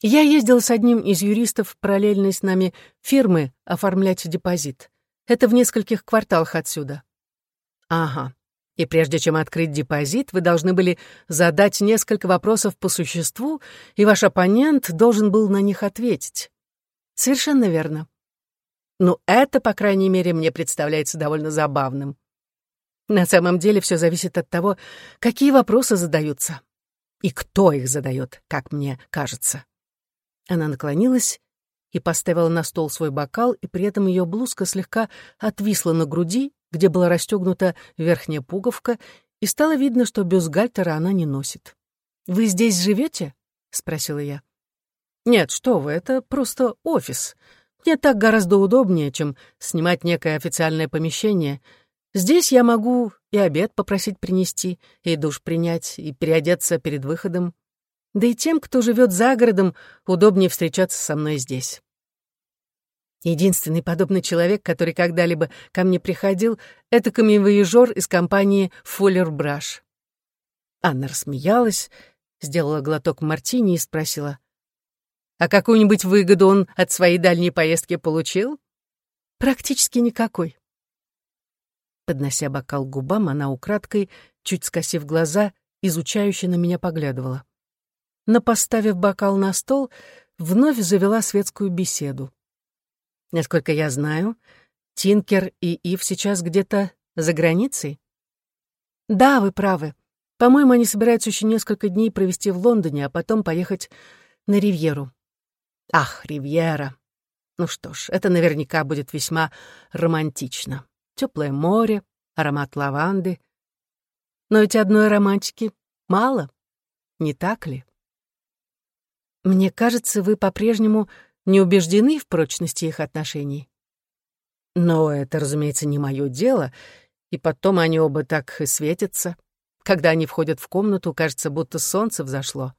Я ездила с одним из юристов параллельной с нами фирмы оформлять депозит. Это в нескольких кварталах отсюда. Ага. И прежде чем открыть депозит, вы должны были задать несколько вопросов по существу, и ваш оппонент должен был на них ответить. Совершенно верно. Ну, это, по крайней мере, мне представляется довольно забавным. На самом деле все зависит от того, какие вопросы задаются. И кто их задает, как мне кажется. Она наклонилась и поставила на стол свой бокал, и при этом ее блузка слегка отвисла на груди, где была расстегнута верхняя пуговка, и стало видно, что бюстгальтера она не носит. «Вы здесь живете?» — спросила я. «Нет, что вы, это просто офис. Мне так гораздо удобнее, чем снимать некое официальное помещение. Здесь я могу и обед попросить принести, и душ принять, и переодеться перед выходом. Да и тем, кто живет за городом, удобнее встречаться со мной здесь». Единственный подобный человек, который когда-либо ко мне приходил, это камевояжер из компании «Фуллер Браш». Анна рассмеялась, сделала глоток мартини и спросила, «А какую-нибудь выгоду он от своей дальней поездки получил?» «Практически никакой». Поднося бокал к губам, она украдкой, чуть скосив глаза, изучающе на меня поглядывала. Но, поставив бокал на стол, вновь завела светскую беседу. Насколько я знаю, Тинкер и Ив сейчас где-то за границей? Да, вы правы. По-моему, они собираются еще несколько дней провести в Лондоне, а потом поехать на Ривьеру. Ах, Ривьера. Ну что ж, это наверняка будет весьма романтично. Теплое море, аромат лаванды. Но ведь одной романтики мало, не так ли? Мне кажется, вы по-прежнему не убеждены в прочности их отношений. Но это, разумеется, не мое дело, и потом они оба так и светятся. Когда они входят в комнату, кажется, будто солнце взошло.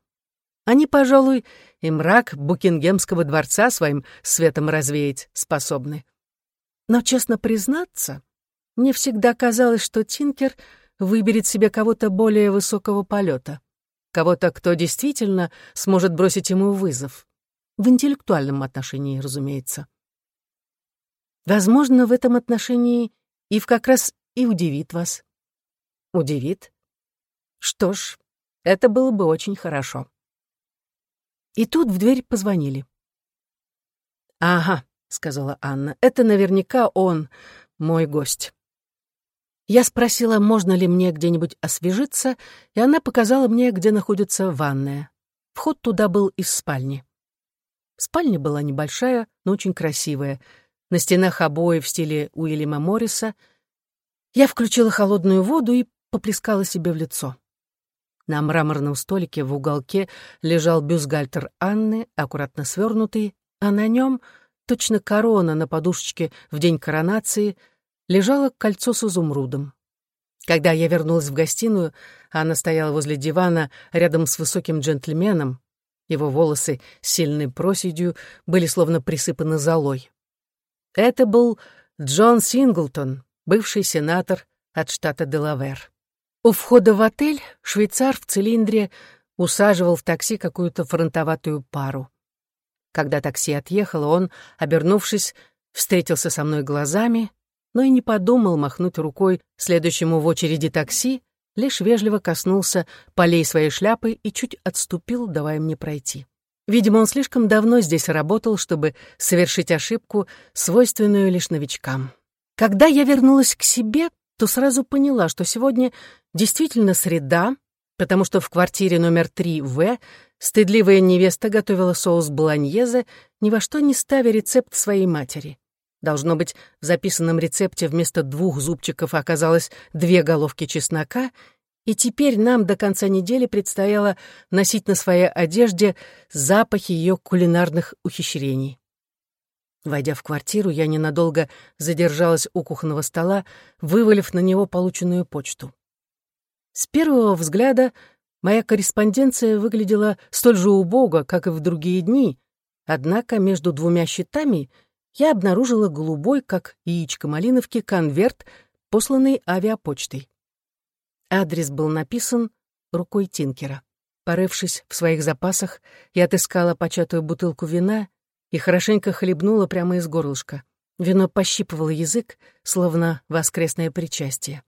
Они, пожалуй, и мрак Букингемского дворца своим светом развеять способны. Но, честно признаться, мне всегда казалось, что Тинкер выберет себе кого-то более высокого полета, кого-то, кто действительно сможет бросить ему вызов. В интеллектуальном отношении, разумеется. Возможно, в этом отношении Ив как раз и удивит вас. Удивит? Что ж, это было бы очень хорошо. И тут в дверь позвонили. «Ага», — сказала Анна, — «это наверняка он, мой гость». Я спросила, можно ли мне где-нибудь освежиться, и она показала мне, где находится ванная. Вход туда был из спальни. Спальня была небольшая, но очень красивая. На стенах обои в стиле Уильяма Морриса. Я включила холодную воду и поплескала себе в лицо. На мраморном столике в уголке лежал бюстгальтер Анны, аккуратно свернутый, а на нем, точно корона на подушечке в день коронации, лежало кольцо с изумрудом. Когда я вернулась в гостиную, Анна стояла возле дивана рядом с высоким джентльменом, его волосы сильной проседью были словно присыпаны золой. Это был Джон Синглтон, бывший сенатор от штата Делавер. У входа в отель швейцар в цилиндре усаживал в такси какую-то фронтоватую пару. Когда такси отъехало, он, обернувшись, встретился со мной глазами, но и не подумал махнуть рукой следующему в очереди такси, лишь вежливо коснулся полей своей шляпы и чуть отступил, давая мне пройти. Видимо, он слишком давно здесь работал, чтобы совершить ошибку, свойственную лишь новичкам. Когда я вернулась к себе, то сразу поняла, что сегодня действительно среда, потому что в квартире номер 3В стыдливая невеста готовила соус болоньезе, ни во что не ставя рецепт своей матери. Должно быть, в записанном рецепте вместо двух зубчиков оказалось две головки чеснока, и теперь нам до конца недели предстояло носить на своей одежде запахи ее кулинарных ухищрений. Войдя в квартиру, я ненадолго задержалась у кухонного стола, вывалив на него полученную почту. С первого взгляда моя корреспонденция выглядела столь же убого, как и в другие дни, однако между двумя счетами — я обнаружила голубой, как яичко малиновки, конверт, посланный авиапочтой. Адрес был написан рукой Тинкера. Порывшись в своих запасах, я отыскала початую бутылку вина и хорошенько хлебнула прямо из горлышка. Вино пощипывало язык, словно воскресное причастие.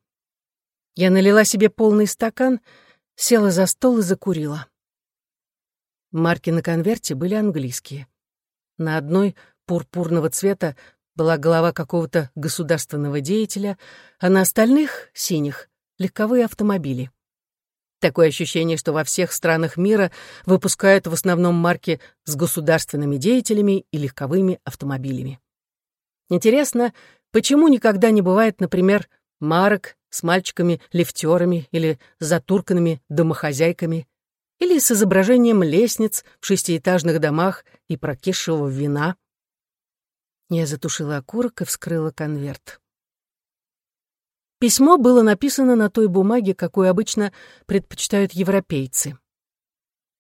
Я налила себе полный стакан, села за стол и закурила. Марки на конверте были английские. На одной пурпурного цвета была голова какого-то государственного деятеля, а на остальных, синих, легковые автомобили. Такое ощущение, что во всех странах мира выпускают в основном марки с государственными деятелями и легковыми автомобилями. Интересно, почему никогда не бывает, например, марок с мальчиками-лифтерами или затурканными домохозяйками, или с изображением лестниц в шестиэтажных домах и прокисшего вина. Я затушила окурок и вскрыла конверт. Письмо было написано на той бумаге, какую обычно предпочитают европейцы.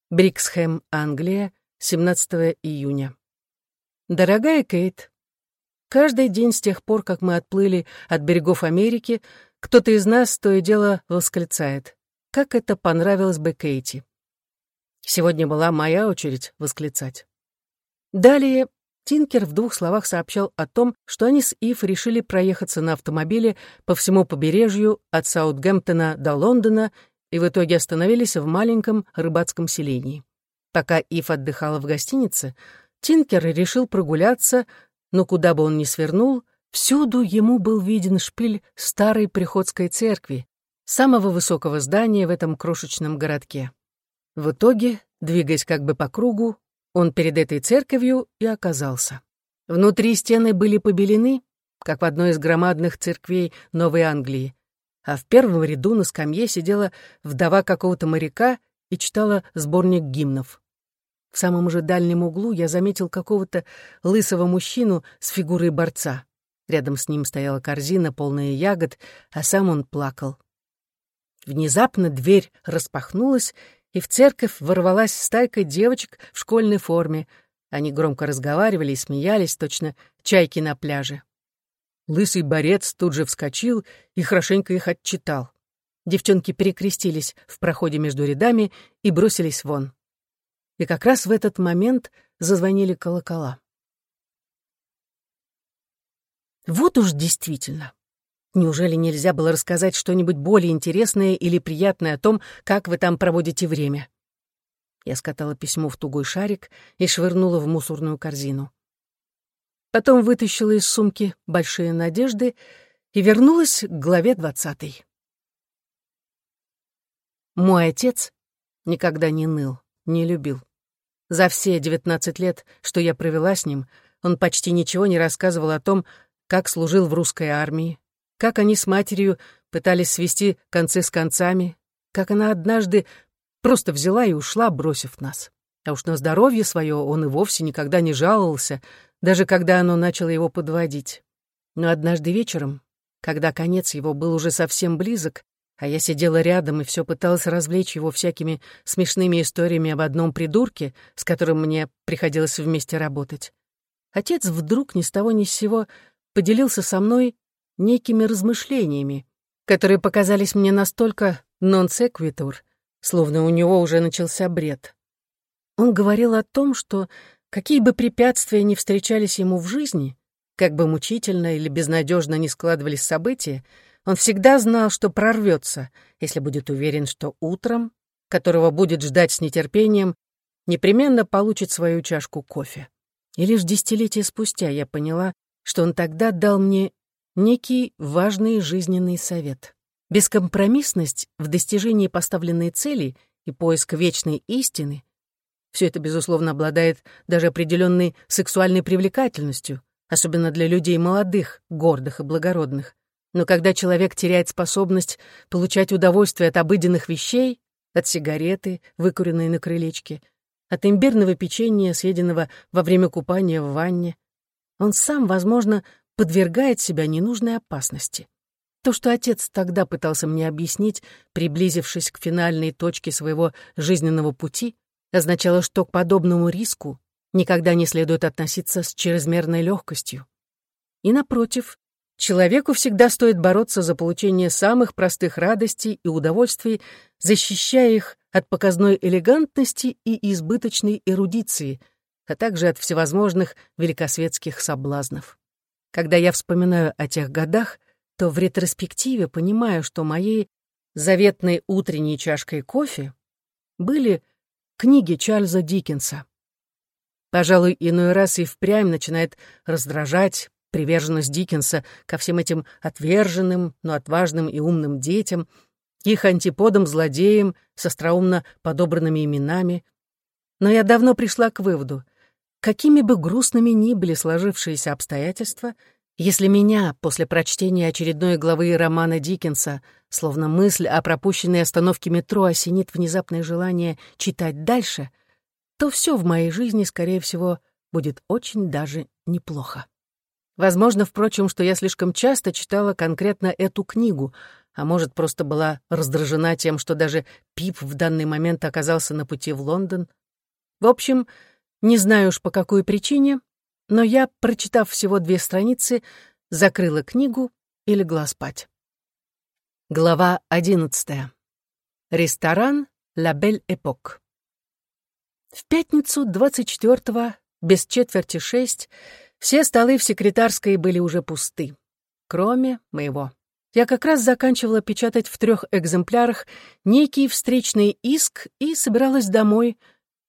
Бриксхэм, Англия, 17 июня. Дорогая Кейт, Каждый день с тех пор, как мы отплыли от берегов Америки, кто-то из нас то и дело восклицает. Как это понравилось бы Кейти. Сегодня была моя очередь восклицать. Далее Тинкер в двух словах сообщал о том, что они с Ив решили проехаться на автомобиле по всему побережью от Саутгемптона до Лондона и в итоге остановились в маленьком рыбацком селении. Пока Ив отдыхала в гостинице, Тинкер решил прогуляться но куда бы он ни свернул, всюду ему был виден шпиль старой приходской церкви, самого высокого здания в этом крошечном городке. В итоге, двигаясь как бы по кругу, он перед этой церковью и оказался. Внутри стены были побелены, как в одной из громадных церквей Новой Англии, а в первом ряду на скамье сидела вдова какого-то моряка и читала сборник гимнов. В самом же дальнем углу я заметил какого-то лысого мужчину с фигурой борца. Рядом с ним стояла корзина, полная ягод, а сам он плакал. Внезапно дверь распахнулась, и в церковь ворвалась стайка девочек в школьной форме. Они громко разговаривали и смеялись, точно чайки на пляже. Лысый борец тут же вскочил и хорошенько их отчитал. Девчонки перекрестились в проходе между рядами и бросились вон и как раз в этот момент зазвонили колокола. Вот уж действительно. Неужели нельзя было рассказать что-нибудь более интересное или приятное о том, как вы там проводите время? Я скатала письмо в тугой шарик и швырнула в мусорную корзину. Потом вытащила из сумки большие надежды и вернулась к главе двадцатой. Мой отец никогда не ныл, не любил. За все девятнадцать лет, что я провела с ним, он почти ничего не рассказывал о том, как служил в русской армии, как они с матерью пытались свести концы с концами, как она однажды просто взяла и ушла, бросив нас. А уж на здоровье свое он и вовсе никогда не жаловался, даже когда оно начало его подводить. Но однажды вечером, когда конец его был уже совсем близок, а я сидела рядом и все пыталась развлечь его всякими смешными историями об одном придурке, с которым мне приходилось вместе работать. Отец вдруг ни с того ни с сего поделился со мной некими размышлениями, которые показались мне настолько нон-секвитур, словно у него уже начался бред. Он говорил о том, что какие бы препятствия ни встречались ему в жизни, как бы мучительно или безнадежно ни складывались события, он всегда знал, что прорвется, если будет уверен, что утром, которого будет ждать с нетерпением, непременно получит свою чашку кофе. И лишь десятилетия спустя я поняла, что он тогда дал мне некий важный жизненный совет. Бескомпромиссность в достижении поставленной цели и поиск вечной истины — все это, безусловно, обладает даже определенной сексуальной привлекательностью, особенно для людей молодых, гордых и благородных. Но когда человек теряет способность получать удовольствие от обыденных вещей, от сигареты, выкуренной на крылечке, от имбирного печенья, съеденного во время купания в ванне, он сам, возможно, подвергает себя ненужной опасности. То, что отец тогда пытался мне объяснить, приблизившись к финальной точке своего жизненного пути, означало, что к подобному риску никогда не следует относиться с чрезмерной легкостью. И, напротив, Человеку всегда стоит бороться за получение самых простых радостей и удовольствий, защищая их от показной элегантности и избыточной эрудиции, а также от всевозможных великосветских соблазнов. Когда я вспоминаю о тех годах, то в ретроспективе понимаю, что моей заветной утренней чашкой кофе были книги Чарльза Диккенса. Пожалуй, иной раз и впрямь начинает раздражать, приверженность Диккенса ко всем этим отверженным, но отважным и умным детям, их антиподам-злодеям с остроумно подобранными именами. Но я давно пришла к выводу, какими бы грустными ни были сложившиеся обстоятельства, если меня после прочтения очередной главы романа Диккенса, словно мысль о пропущенной остановке метро осенит внезапное желание читать дальше, то все в моей жизни, скорее всего, будет очень даже неплохо. Возможно, впрочем, что я слишком часто читала конкретно эту книгу, а может, просто была раздражена тем, что даже Пип в данный момент оказался на пути в Лондон. В общем, не знаю уж по какой причине, но я, прочитав всего две страницы, закрыла книгу и легла спать. Глава одиннадцатая. Ресторан «Ла Бель Эпок». В пятницу 24-го, без четверти шесть, все столы в секретарской были уже пусты, кроме моего. Я как раз заканчивала печатать в трех экземплярах некий встречный иск и собиралась домой,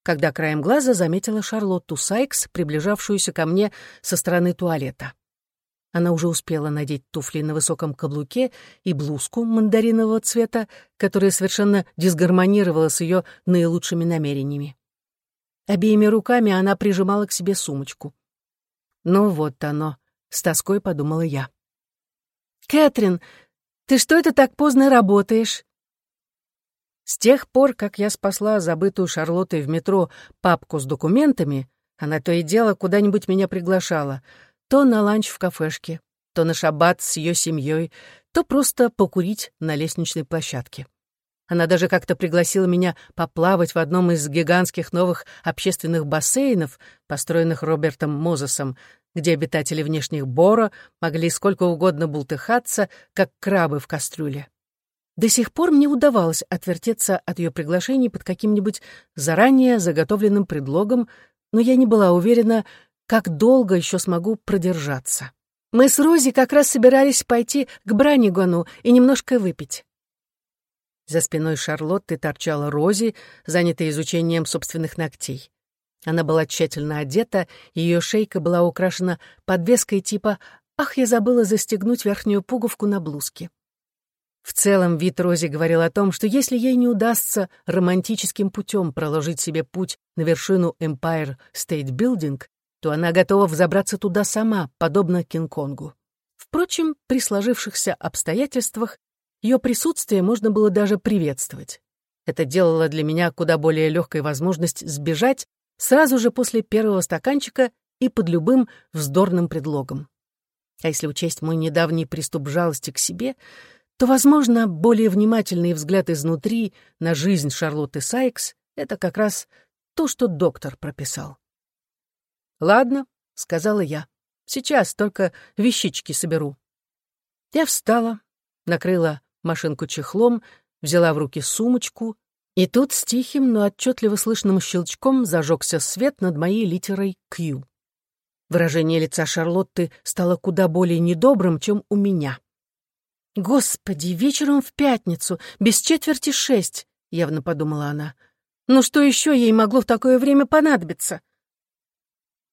когда краем глаза заметила Шарлотту Сайкс, приближавшуюся ко мне со стороны туалета. Она уже успела надеть туфли на высоком каблуке и блузку мандаринового цвета, которая совершенно дисгармонировала с ее наилучшими намерениями. Обеими руками она прижимала к себе сумочку. «Ну вот оно», — с тоской подумала я. «Кэтрин, ты что это так поздно работаешь?» С тех пор, как я спасла забытую Шарлоттой в метро папку с документами, она то и дело куда-нибудь меня приглашала — то на ланч в кафешке, то на шаббат с ее семьей, то просто покурить на лестничной площадке. Она даже как-то пригласила меня поплавать в одном из гигантских новых общественных бассейнов, построенных Робертом Мозесом, где обитатели внешних Бора могли сколько угодно бултыхаться, как крабы в кастрюле. До сих пор мне удавалось отвертеться от ее приглашений под каким-нибудь заранее заготовленным предлогом, но я не была уверена, как долго еще смогу продержаться. Мы с Рози как раз собирались пойти к Бранигону и немножко выпить. За спиной Шарлотты торчала Рози, занятая изучением собственных ногтей. Она была тщательно одета, ее шейка была украшена подвеской типа «Ах, я забыла застегнуть верхнюю пуговку на блузке». В целом вид Рози говорил о том, что если ей не удастся романтическим путем проложить себе путь на вершину Empire State Building, то она готова взобраться туда сама, подобно Кинг-Конгу. Впрочем, при сложившихся обстоятельствах ее присутствие можно было даже приветствовать. Это делало для меня куда более легкой возможность сбежать сразу же после первого стаканчика и под любым вздорным предлогом. А если учесть мой недавний приступ жалости к себе, то, возможно, более внимательный взгляд изнутри на жизнь Шарлотты Сайкс — это как раз то, что доктор прописал. «Ладно», — сказала я. «Сейчас только вещички соберу». Я встала, накрыла машинку чехлом, взяла в руки сумочку, и тут с тихим, но отчетливо слышным щелчком зажегся свет над моей литерой «Q». Выражение лица Шарлотты стало куда более недобрым, чем у меня. «Господи, вечером в пятницу, без четверти шесть», — явно подумала она. «Ну что еще ей могло в такое время понадобиться?»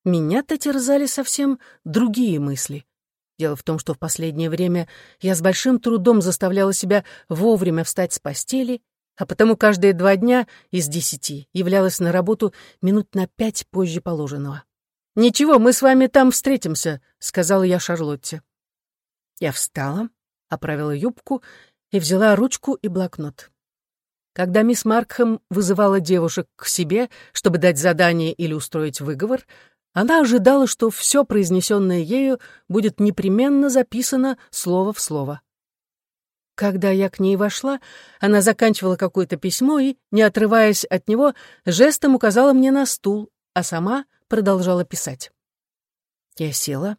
Меня-то терзали совсем другие мысли. Дело в том, что в последнее время я с большим трудом заставляла себя вовремя встать с постели, а потому каждые два дня из десяти являлась на работу минут на пять позже положенного. «Ничего, мы с вами там встретимся», — сказала я Шарлотте. Я встала, оправила юбку и взяла ручку и блокнот. Когда мисс Маркхэм вызывала девушек к себе, чтобы дать задание или устроить выговор, она ожидала, что все произнесенное ею будет непременно записано слово в слово. Когда я к ней вошла, она заканчивала какое-то письмо и, не отрываясь от него, жестом указала мне на стул, а сама продолжала писать. Я села,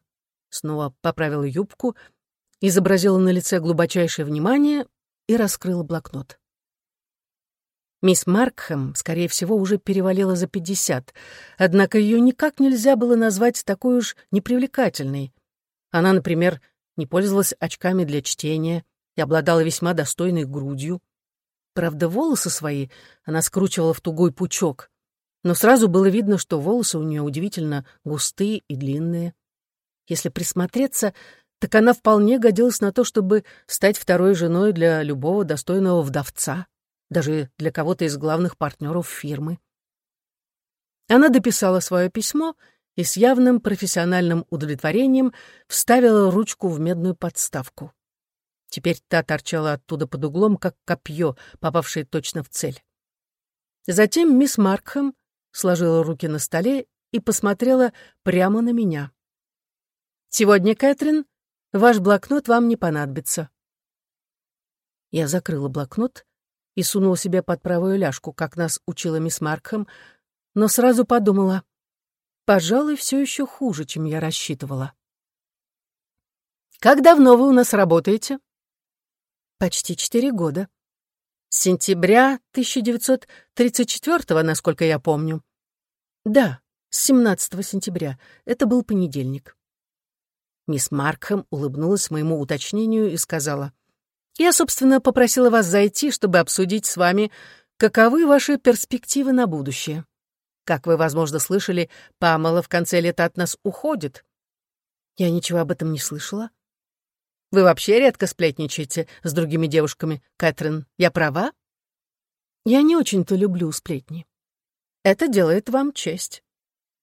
снова поправила юбку, изобразила на лице глубочайшее внимание и раскрыла блокнот. Мисс Маркхэм, скорее всего, уже перевалила за пятьдесят, однако ее никак нельзя было назвать такой уж непривлекательной. Она, например, не пользовалась очками для чтения и обладала весьма достойной грудью. Правда, волосы свои она скручивала в тугой пучок, но сразу было видно, что волосы у нее удивительно густые и длинные. Если присмотреться, так она вполне годилась на то, чтобы стать второй женой для любого достойного вдовца даже для кого-то из главных партнеров фирмы. Она дописала свое письмо и с явным профессиональным удовлетворением вставила ручку в медную подставку. Теперь та торчала оттуда под углом, как копье, попавшее точно в цель. Затем мисс Маркхэм сложила руки на столе и посмотрела прямо на меня. «Сегодня, Кэтрин, ваш блокнот вам не понадобится». Я закрыла блокнот и сунула себе под правую ляжку, как нас учила мисс Маркхэм, но сразу подумала, пожалуй, все еще хуже, чем я рассчитывала. «Как давно вы у нас работаете?» «Почти четыре года. С сентября 1934-го, насколько я помню». «Да, с 17 сентября. Это был понедельник». Мисс Маркхэм улыбнулась моему уточнению и сказала, «Я, собственно, попросила вас зайти, чтобы обсудить с вами, каковы ваши перспективы на будущее. Как вы, возможно, слышали, Памела в конце лета от нас уходит». «Я ничего об этом не слышала». «Вы вообще редко сплетничаете с другими девушками, Кэтрин. Я права?» «Я не очень-то люблю сплетни. Это делает вам честь.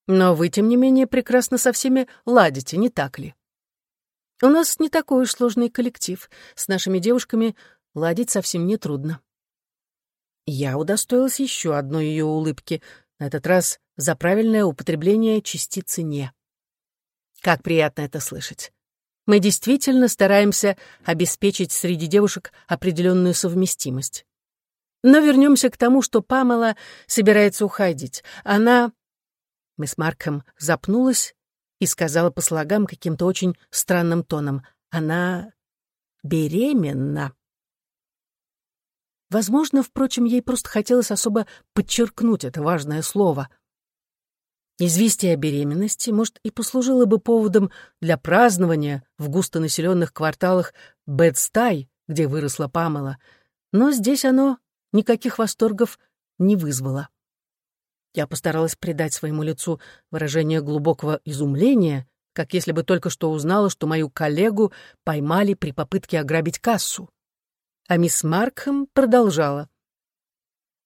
Но вы, тем не менее, прекрасно со всеми ладите, не так ли?» У нас не такой уж сложный коллектив. С нашими девушками ладить совсем не трудно. Я удостоилась еще одной ее улыбки, на этот раз за правильное употребление частицы «не». Как приятно это слышать. Мы действительно стараемся обеспечить среди девушек определенную совместимость. Но вернемся к тому, что Памела собирается уходить. Она... Мы с Марком запнулась и сказала по слогам каким-то очень странным тоном. Она беременна. Возможно, впрочем, ей просто хотелось особо подчеркнуть это важное слово. Известие о беременности, может, и послужило бы поводом для празднования в густонаселенных кварталах Бэдстай, где выросла Памела, но здесь оно никаких восторгов не вызвало. Я постаралась придать своему лицу выражение глубокого изумления, как если бы только что узнала, что мою коллегу поймали при попытке ограбить кассу. А мисс Маркхэм продолжала.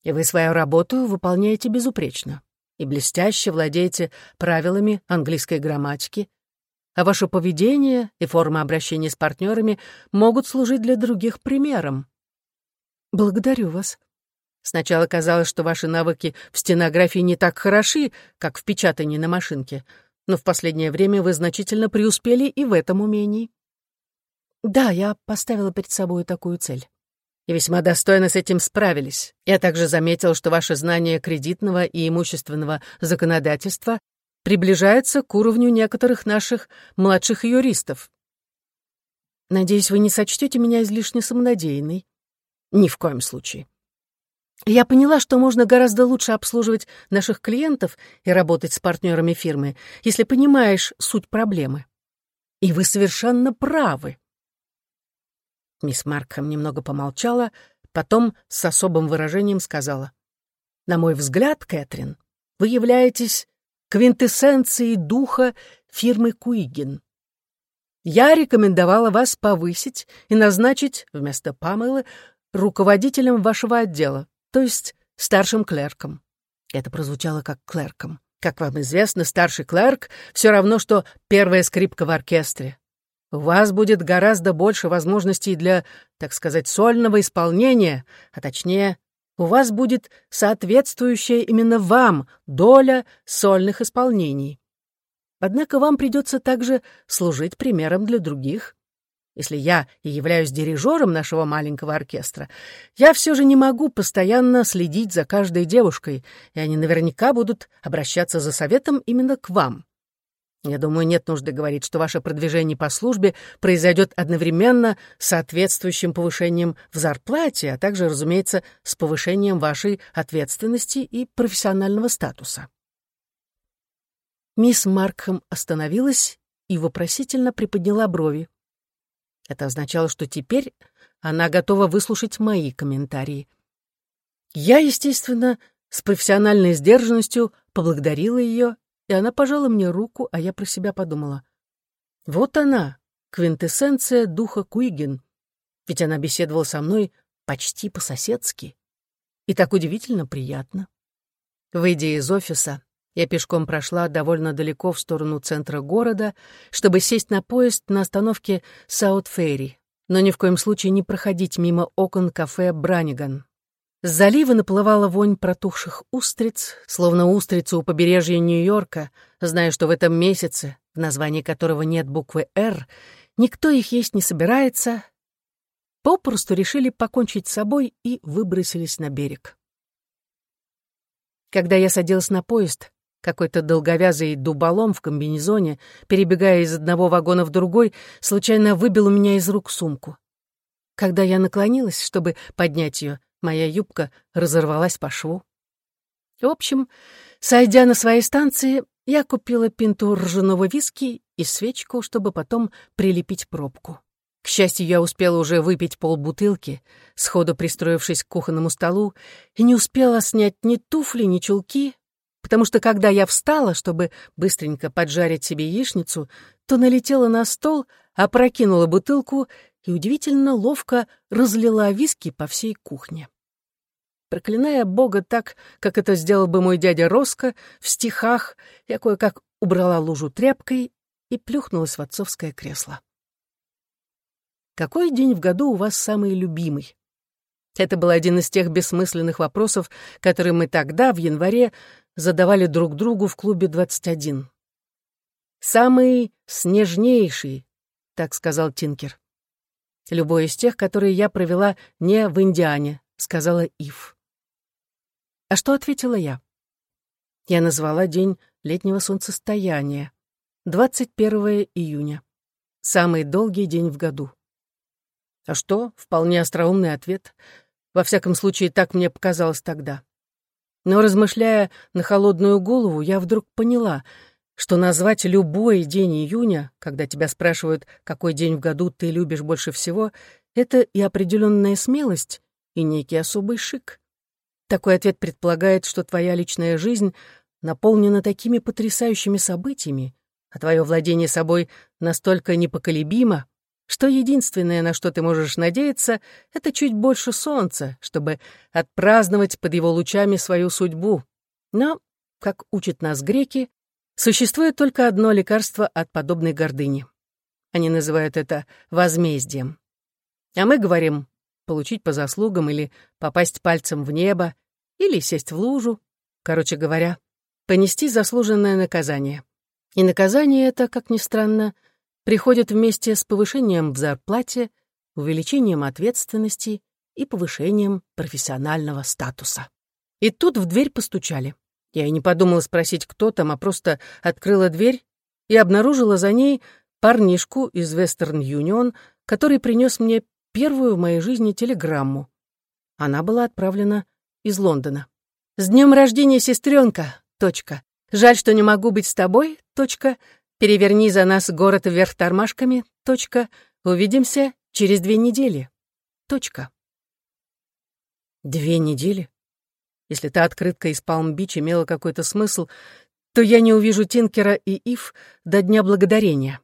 «И вы свою работу выполняете безупречно и блестяще владеете правилами английской грамматики, а ваше поведение и форма обращения с партнерами могут служить для других примером. Благодарю вас. Сначала казалось, что ваши навыки в стенографии не так хороши, как в печатании на машинке, но в последнее время вы значительно преуспели и в этом умении. Да, я поставила перед собой такую цель. И весьма достойно с этим справились. Я также заметил, что ваше знание кредитного и имущественного законодательства приближается к уровню некоторых наших младших юристов. Надеюсь, вы не сочтете меня излишне самонадеянной. Ни в коем случае. Я поняла, что можно гораздо лучше обслуживать наших клиентов и работать с партнерами фирмы, если понимаешь суть проблемы. И вы совершенно правы. Мисс Маркхэм немного помолчала, потом с особым выражением сказала. «На мой взгляд, Кэтрин, вы являетесь квинтэссенцией духа фирмы Куигин. Я рекомендовала вас повысить и назначить вместо Памелы руководителем вашего отдела то есть старшим клерком. Это прозвучало как клерком. Как вам известно, старший клерк — все равно, что первая скрипка в оркестре. У вас будет гораздо больше возможностей для, так сказать, сольного исполнения, а точнее, у вас будет соответствующая именно вам доля сольных исполнений. Однако вам придется также служить примером для других. Если я и являюсь дирижером нашего маленького оркестра, я все же не могу постоянно следить за каждой девушкой, и они наверняка будут обращаться за советом именно к вам. Я думаю, нет нужды говорить, что ваше продвижение по службе произойдет одновременно с соответствующим повышением в зарплате, а также, разумеется, с повышением вашей ответственности и профессионального статуса. Мисс Маркхэм остановилась и вопросительно приподняла брови. Это означало, что теперь она готова выслушать мои комментарии. Я, естественно, с профессиональной сдержанностью поблагодарила ее, и она пожала мне руку, а я про себя подумала. Вот она, квинтэссенция духа Куигин. Ведь она беседовала со мной почти по-соседски. И так удивительно приятно. Выйдя из офиса, я пешком прошла довольно далеко в сторону центра города, чтобы сесть на поезд на остановке Саут-Ферри, но ни в коем случае не проходить мимо окон кафе «Браниган». С залива наплывала вонь протухших устриц, словно устрицы у побережья Нью-Йорка, зная, что в этом месяце, в названии которого нет буквы «Р», никто их есть не собирается, попросту решили покончить с собой и выбросились на берег. Когда я садилась на поезд, Какой-то долговязый дуболом в комбинезоне, перебегая из одного вагона в другой, случайно выбил у меня из рук сумку. Когда я наклонилась, чтобы поднять ее, моя юбка разорвалась по шву. В общем, сойдя на своей станции, я купила пинту ржаного виски и свечку, чтобы потом прилепить пробку. К счастью, я успела уже выпить полбутылки, сходу пристроившись к кухонному столу, и не успела снять ни туфли, ни чулки, потому что когда я встала, чтобы быстренько поджарить себе яичницу, то налетела на стол, опрокинула бутылку и удивительно ловко разлила виски по всей кухне. Проклиная Бога так, как это сделал бы мой дядя Роско, в стихах я кое-как убрала лужу тряпкой и плюхнулась в отцовское кресло. Какой день в году у вас самый любимый? Это был один из тех бессмысленных вопросов, которые мы тогда, в январе, задавали друг другу в клубе 21. «Самый снежнейший», — так сказал Тинкер. «Любой из тех, которые я провела не в Индиане», — сказала Ив. А что ответила я? Я назвала день летнего солнцестояния, 21 июня, самый долгий день в году. А что? Вполне остроумный ответ. Во всяком случае, так мне показалось тогда. Но, размышляя на холодную голову, я вдруг поняла, что назвать любой день июня, когда тебя спрашивают, какой день в году ты любишь больше всего, это и определенная смелость, и некий особый шик. Такой ответ предполагает, что твоя личная жизнь наполнена такими потрясающими событиями, а твое владение собой настолько непоколебимо, что единственное, на что ты можешь надеяться, это чуть больше солнца, чтобы отпраздновать под его лучами свою судьбу. Но, как учат нас греки, существует только одно лекарство от подобной гордыни. Они называют это возмездием. А мы говорим получить по заслугам или попасть пальцем в небо, или сесть в лужу, короче говоря, понести заслуженное наказание. И наказание это, как ни странно, — приходит вместе с повышением в зарплате, увеличением ответственности и повышением профессионального статуса. И тут в дверь постучали. Я и не подумала спросить, кто там, а просто открыла дверь и обнаружила за ней парнишку из Western Union, который принес мне первую в моей жизни телеграмму. Она была отправлена из Лондона. «С днем рождения, сестренка! Точка. Жаль, что не могу быть с тобой. Точка. Переверни за нас город вверх тормашками. Точка. Увидимся через две недели. Точка. Две недели? Если та открытка из Палм-Бич имела какой-то смысл, то я не увижу Тинкера и Ив до Дня Благодарения.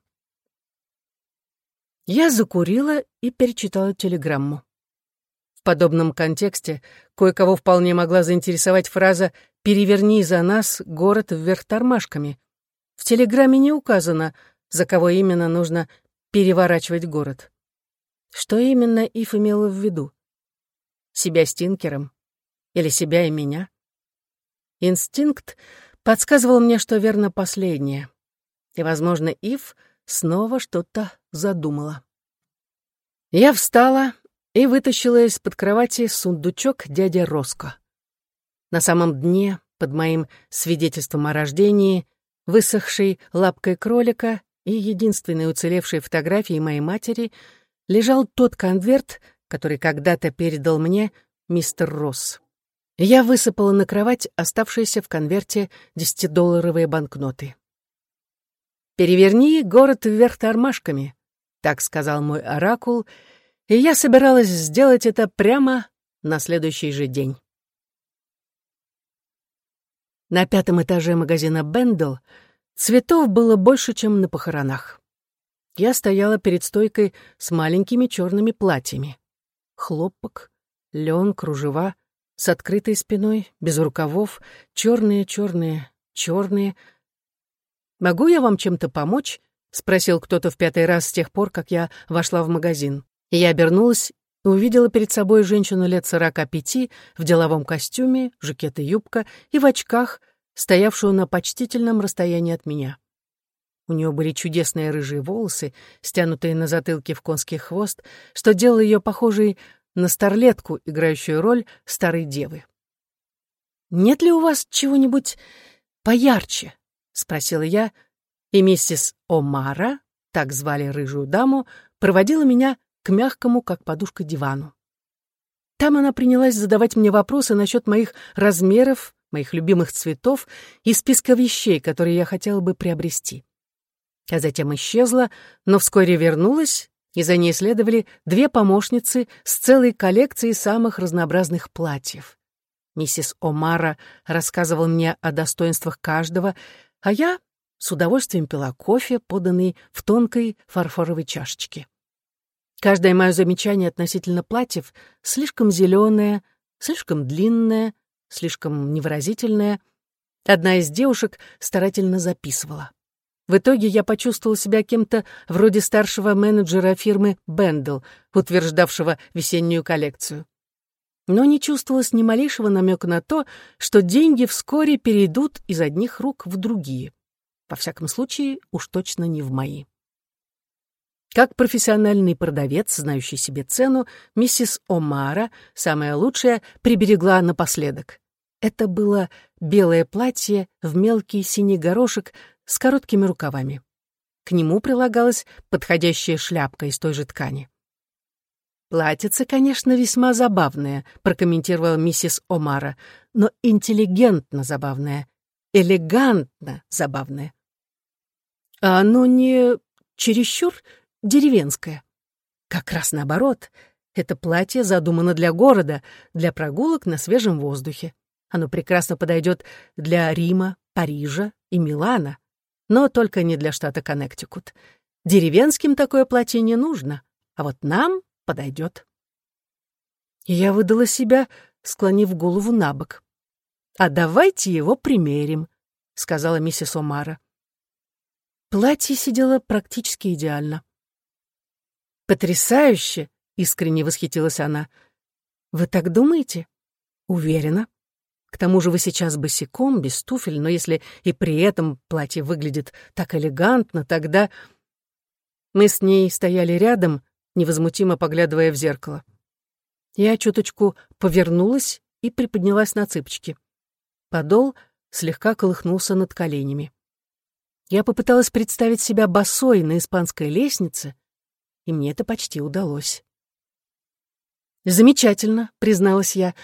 Я закурила и перечитала телеграмму. В подобном контексте кое-кого вполне могла заинтересовать фраза «Переверни за нас город вверх тормашками», в телеграмме не указано, за кого именно нужно переворачивать город. Что именно Ив имела в виду? Себя Стинкером? Или себя и меня? Инстинкт подсказывал мне, что верно последнее. И, возможно, Ив снова что-то задумала. Я встала и вытащила из-под кровати сундучок дяди Роско. На самом дне, под моим свидетельством о рождении, высохшей лапкой кролика и единственной уцелевшей фотографией моей матери лежал тот конверт, который когда-то передал мне мистер Росс. Я высыпала на кровать оставшиеся в конверте десятидолларовые банкноты. «Переверни город вверх тормашками», — так сказал мой оракул, и я собиралась сделать это прямо на следующий же день. На пятом этаже магазина «Бендл» цветов было больше, чем на похоронах. Я стояла перед стойкой с маленькими черными платьями. Хлопок, лен, кружева, с открытой спиной, без рукавов, черные, черные, черные. «Могу я вам чем-то помочь?» — спросил кто-то в пятый раз с тех пор, как я вошла в магазин. Я обернулась и увидела перед собой женщину лет сорока пяти в деловом костюме, жакет и юбка, и в очках, стоявшую на почтительном расстоянии от меня. У нее были чудесные рыжие волосы, стянутые на затылке в конский хвост, что делало ее похожей на старлетку, играющую роль старой девы. «Нет ли у вас чего-нибудь поярче?» — спросила я, и миссис Омара, так звали рыжую даму, проводила меня к мягкому, как подушка, дивану. Там она принялась задавать мне вопросы насчет моих размеров, моих любимых цветов и списка вещей, которые я хотела бы приобрести. А затем исчезла, но вскоре вернулась, и за ней следовали две помощницы с целой коллекцией самых разнообразных платьев. Миссис Омара рассказывала мне о достоинствах каждого, а я с удовольствием пила кофе, поданный в тонкой фарфоровой чашечке. Каждое мое замечание относительно платьев слишком зеленое, слишком длинное, слишком невыразительное. Одна из девушек старательно записывала. В итоге я почувствовала себя кем-то вроде старшего менеджера фирмы «Бендл», утверждавшего весеннюю коллекцию. Но не чувствовалось ни малейшего намека на то, что деньги вскоре перейдут из одних рук в другие. Во всяком случае, уж точно не в мои. Как профессиональный продавец, знающий себе цену, миссис Омара, самая лучшая, приберегла напоследок. Это было белое платье в мелкий синий горошек с короткими рукавами. К нему прилагалась подходящая шляпка из той же ткани. «Платьице, конечно, весьма забавное», — прокомментировала миссис Омара, «но интеллигентно забавное, элегантно забавное». «А оно не чересчур деревенское. Как раз наоборот. Это платье задумано для города, для прогулок на свежем воздухе. Оно прекрасно подойдет для Рима, Парижа и Милана, но только не для штата Коннектикут. Деревенским такое платье не нужно, а вот нам подойдет. Я выдала себя, склонив голову на бок. «А давайте его примерим», — сказала миссис Омара. Платье сидело практически идеально. «Потрясающе!» — искренне восхитилась она. «Вы так думаете?» «Уверена. К тому же вы сейчас босиком, без туфель, но если и при этом платье выглядит так элегантно, тогда...» Мы с ней стояли рядом, невозмутимо поглядывая в зеркало. Я чуточку повернулась и приподнялась на цыпочки. Подол слегка колыхнулся над коленями. Я попыталась представить себя босой на испанской лестнице, и мне это почти удалось. «Замечательно», — призналась я,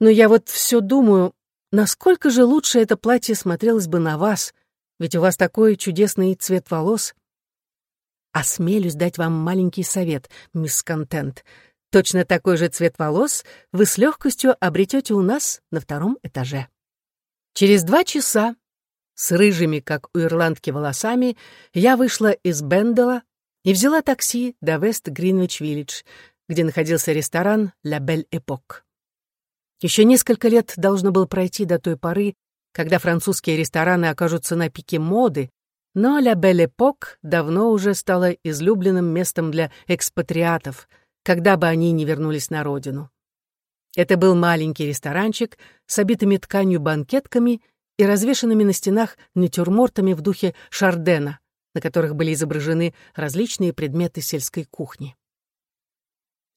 «но я вот все думаю, насколько же лучше это платье смотрелось бы на вас, ведь у вас такой чудесный цвет волос». «Осмелюсь дать вам маленький совет, мисс Контент. Точно такой же цвет волос вы с легкостью обретете у нас на втором этаже». Через два часа, с рыжими, как у ирландки, волосами, я вышла из Бендела и взяла такси до Вест-Гринвич-Виллидж, где находился ресторан «Ля Бель Эпок». Еще несколько лет должно было пройти до той поры, когда французские рестораны окажутся на пике моды, но «Ля Бель Эпок» давно уже стала излюбленным местом для экспатриатов, когда бы они ни вернулись на родину. Это был маленький ресторанчик с обитыми тканью банкетками и развешанными на стенах натюрмортами в духе Шардена на которых были изображены различные предметы сельской кухни.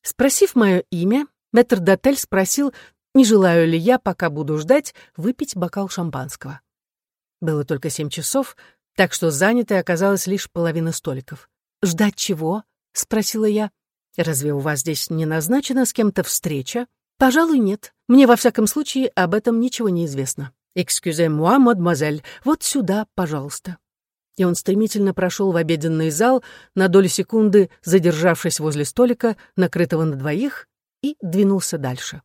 Спросив мое имя, мэтр Дотель спросил, не желаю ли я, пока буду ждать, выпить бокал шампанского. Было только семь часов, так что занятой оказалась лишь половина столиков. «Ждать чего?» — спросила я. «Разве у вас здесь не назначена с кем-то встреча?» «Пожалуй, нет. Мне, во всяком случае, об этом ничего не известно. Экскюзе-муа, мадемуазель, вот сюда, пожалуйста» и он стремительно прошел в обеденный зал, на долю секунды задержавшись возле столика, накрытого на двоих, и двинулся дальше.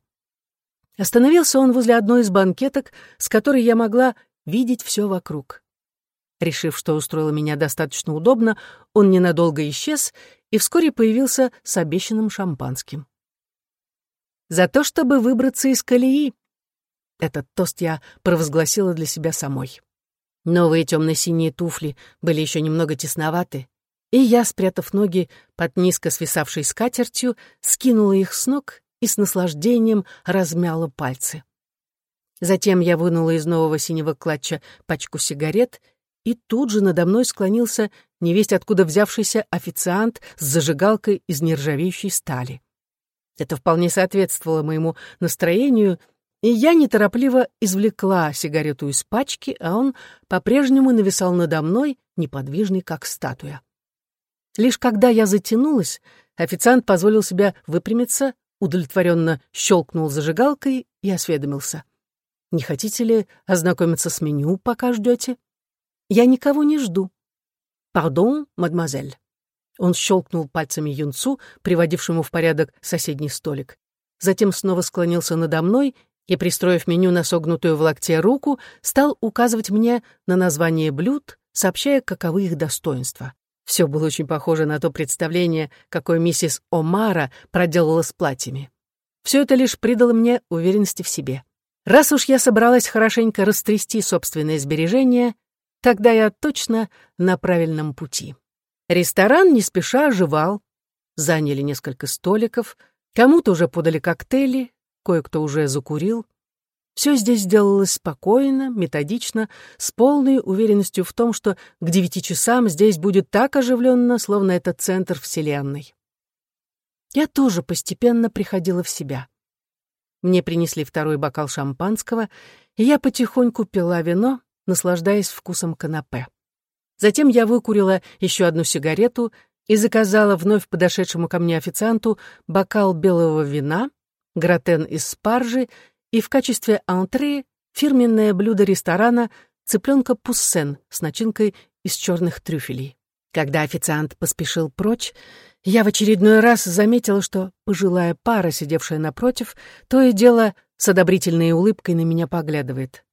Остановился он возле одной из банкеток, с которой я могла видеть все вокруг. Решив, что устроило меня достаточно удобно, он ненадолго исчез и вскоре появился с обещанным шампанским. «За то, чтобы выбраться из колеи!» Этот тост я провозгласила для себя самой. Новые темно-синие туфли были еще немного тесноваты, и я, спрятав ноги под низко свисавшей скатертью, скинула их с ног и с наслаждением размяла пальцы. Затем я вынула из нового синего клатча пачку сигарет, и тут же надо мной склонился невесть откуда взявшийся официант с зажигалкой из нержавеющей стали. Это вполне соответствовало моему настроению, И я неторопливо извлекла сигарету из пачки, а он по-прежнему нависал надо мной, неподвижный, как статуя. Лишь когда я затянулась, официант позволил себя выпрямиться, удовлетворенно щелкнул зажигалкой и осведомился. «Не хотите ли ознакомиться с меню, пока ждете?» «Я никого не жду». «Пардон, мадемуазель». Он щелкнул пальцами юнцу, приводившему в порядок соседний столик. Затем снова склонился надо мной и, пристроив меню на согнутую в локте руку, стал указывать мне на название блюд, сообщая, каковы их достоинства. Все было очень похоже на то представление, какое миссис О'Мара проделала с платьями. Все это лишь придало мне уверенности в себе. Раз уж я собралась хорошенько растрясти собственные сбережения, тогда я точно на правильном пути. Ресторан не спеша оживал. Заняли несколько столиков, кому-то уже подали коктейли, кое-кто уже закурил. Все здесь делалось спокойно, методично, с полной уверенностью в том, что к девяти часам здесь будет так оживленно, словно это центр Вселенной. Я тоже постепенно приходила в себя. Мне принесли второй бокал шампанского, и я потихоньку пила вино, наслаждаясь вкусом канапе. Затем я выкурила еще одну сигарету и заказала вновь подошедшему ко мне официанту бокал белого вина, гратен из спаржи и в качестве антре фирменное блюдо ресторана цыпленка пуссен с начинкой из черных трюфелей. Когда официант поспешил прочь, я в очередной раз заметила, что пожилая пара, сидевшая напротив, то и дело с одобрительной улыбкой на меня поглядывает.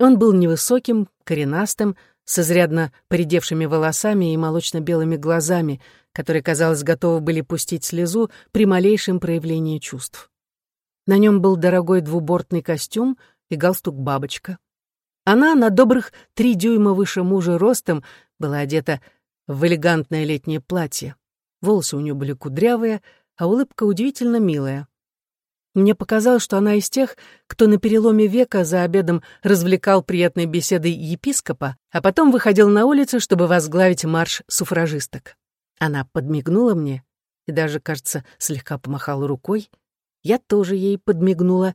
Он был невысоким, коренастым, с изрядно поредевшими волосами и молочно-белыми глазами, которые, казалось, готовы были пустить слезу при малейшем проявлении чувств. На нем был дорогой двубортный костюм и галстук-бабочка. Она на добрых три дюйма выше мужа ростом была одета в элегантное летнее платье. Волосы у нее были кудрявые, а улыбка удивительно милая. Мне показалось, что она из тех, кто на переломе века за обедом развлекал приятной беседой епископа, а потом выходил на улицу, чтобы возглавить марш суфражисток. Она подмигнула мне и даже, кажется, слегка помахала рукой. Я тоже ей подмигнула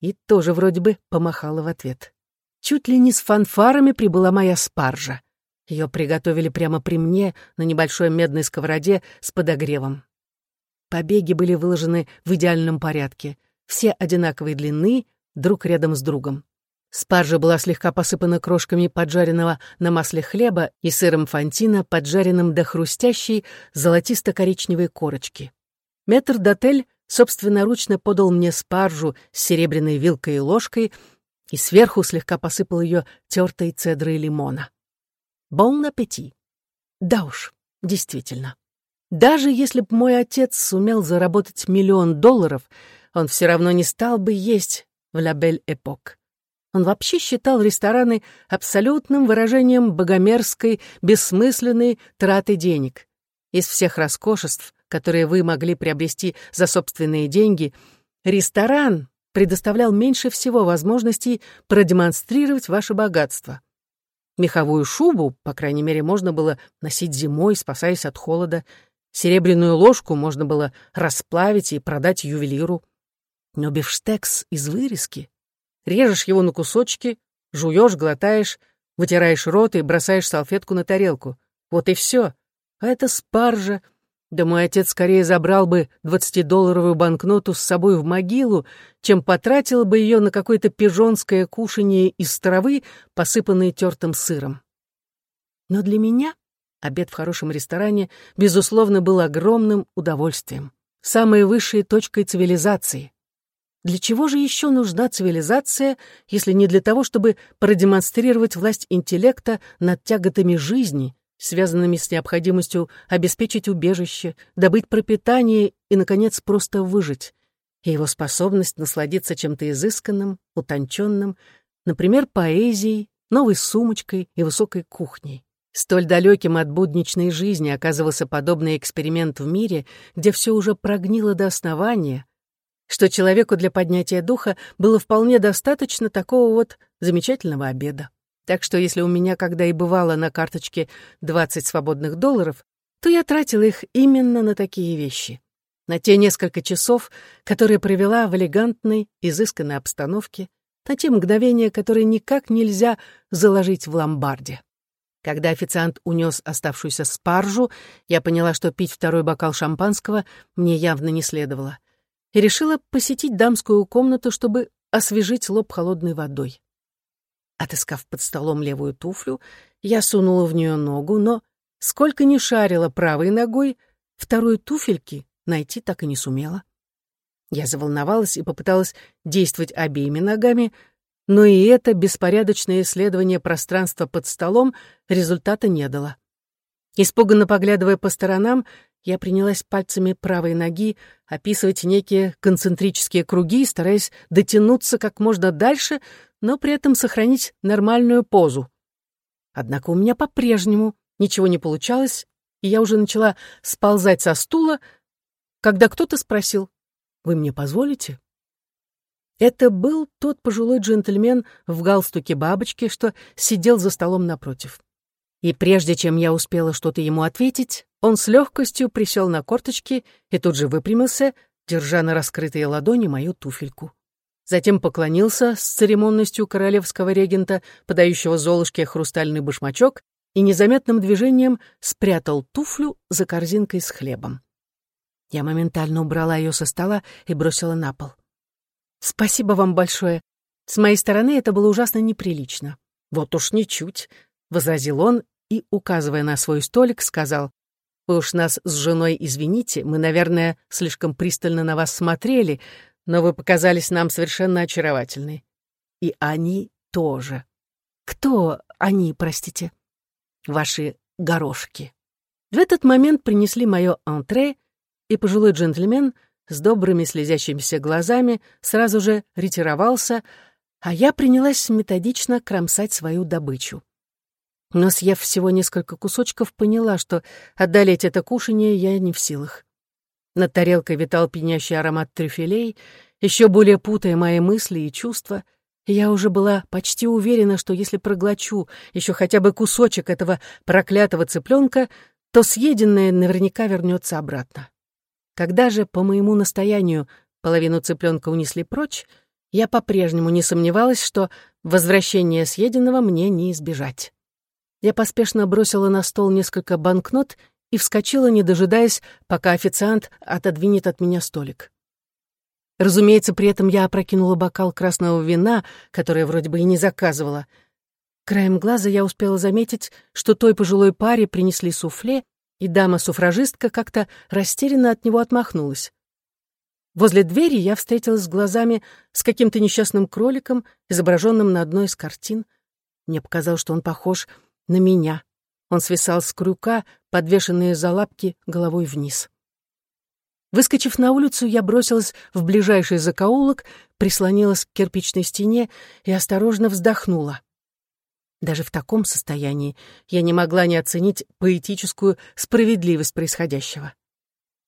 и тоже вроде бы помахала в ответ. Чуть ли не с фанфарами прибыла моя спаржа. Ее приготовили прямо при мне на небольшой медной сковороде с подогревом. Побеги были выложены в идеальном порядке, все одинаковой длины, друг рядом с другом. Спаржа была слегка посыпана крошками поджаренного на масле хлеба и сыром фантина, поджаренным до хрустящей золотисто-коричневой корочки. Метр Дотель собственноручно подал мне спаржу с серебряной вилкой и ложкой и сверху слегка посыпал ее тертой цедрой лимона. Бон аппетит! Да уж, действительно. Даже если б мой отец сумел заработать миллион долларов, он все равно не стал бы есть в «Ла Бель Эпок». Он вообще считал рестораны абсолютным выражением богомерзкой, бессмысленной траты денег. Из всех роскошеств, которые вы могли приобрести за собственные деньги, ресторан предоставлял меньше всего возможностей продемонстрировать ваше богатство. Меховую шубу, по крайней мере, можно было носить зимой, спасаясь от холода. Серебряную ложку можно было расплавить и продать ювелиру. Но бифштекс из вырезки. Режешь его на кусочки, жуешь, глотаешь, вытираешь рот и бросаешь салфетку на тарелку. Вот и все. А это спаржа — да мой отец скорее забрал бы двадцатидолларовую банкноту с собой в могилу, чем потратил бы ее на какое-то пижонское кушанье из травы, посыпанной тертым сыром. Но для меня обед в хорошем ресторане, безусловно, был огромным удовольствием, самой высшей точкой цивилизации. Для чего же еще нужна цивилизация, если не для того, чтобы продемонстрировать власть интеллекта над тяготами жизни, связанными с необходимостью обеспечить убежище, добыть пропитание и, наконец, просто выжить, и его способность насладиться чем-то изысканным, утонченным, например, поэзией, новой сумочкой и высокой кухней. Столь далеким от будничной жизни оказывался подобный эксперимент в мире, где все уже прогнило до основания, что человеку для поднятия духа было вполне достаточно такого вот замечательного обеда. Так что если у меня когда и бывало на карточке 20 свободных долларов, то я тратила их именно на такие вещи. на те несколько часов, которые провела в элегантной, изысканной обстановке, на те мгновения, которые никак нельзя заложить в ломбарде. Когда официант унес оставшуюся спаржу, я поняла, что пить второй бокал шампанского мне явно не следовало, и решила посетить дамскую комнату, чтобы освежить лоб холодной водой. Отыскав под столом левую туфлю, я сунула в нее ногу, но, сколько ни шарила правой ногой, второй туфельки найти так и не сумела. Я заволновалась и попыталась действовать обеими ногами, но и это беспорядочное исследование пространства под столом результата не дало. Испуганно поглядывая по сторонам, я принялась пальцами правой ноги описывать некие концентрические круги, стараясь дотянуться как можно дальше, но при этом сохранить нормальную позу. Однако у меня по-прежнему ничего не получалось, и я уже начала сползать со стула, когда кто-то спросил, «Вы мне позволите?» Это был тот пожилой джентльмен в галстуке бабочки, что сидел за столом напротив. И прежде чем я успела что-то ему ответить, он с легкостью присел на корточки и тут же выпрямился, держа на раскрытой ладони мою туфельку. Затем поклонился с церемонностью королевского регента, подающего Золушке хрустальный башмачок, и незаметным движением спрятал туфлю за корзинкой с хлебом. Я моментально убрала ее со стола и бросила на пол. «Спасибо вам большое. С моей стороны это было ужасно неприлично». «Вот уж ничуть», — возразил он и, указывая на свой столик, сказал, «Вы уж нас с женой извините, мы, наверное, слишком пристально на вас смотрели, но вы показались нам совершенно очаровательны. И они тоже. Кто они, простите? Ваши горошки». В этот момент принесли мое антре, и пожилой джентльмен — с добрыми слезящимися глазами сразу же ретировался, а я принялась методично кромсать свою добычу. Но, съев всего несколько кусочков, поняла, что одолеть это кушанье я не в силах. Над тарелкой витал пьянящий аромат трюфелей, еще более путая мои мысли и чувства, и я уже была почти уверена, что если проглочу еще хотя бы кусочек этого проклятого цыпленка, то съеденное наверняка вернется обратно. Когда же, по моему настоянию, половину цыпленка унесли прочь, я по-прежнему не сомневалась, что возвращение съеденного мне не избежать. Я поспешно бросила на стол несколько банкнот и вскочила, не дожидаясь, пока официант отодвинет от меня столик. Разумеется, при этом я опрокинула бокал красного вина, которое вроде бы и не заказывала. Краем глаза я успела заметить, что той пожилой паре принесли суфле, и дама-суфражистка как-то растерянно от него отмахнулась. Возле двери я встретилась с глазами с каким-то несчастным кроликом, изображенным на одной из картин. Мне показалось, что он похож на меня. Он свисал с крюка, подвешенные за лапки головой вниз. Выскочив на улицу, я бросилась в ближайший закоулок, прислонилась к кирпичной стене и осторожно вздохнула. Даже в таком состоянии я не могла не оценить поэтическую справедливость происходящего.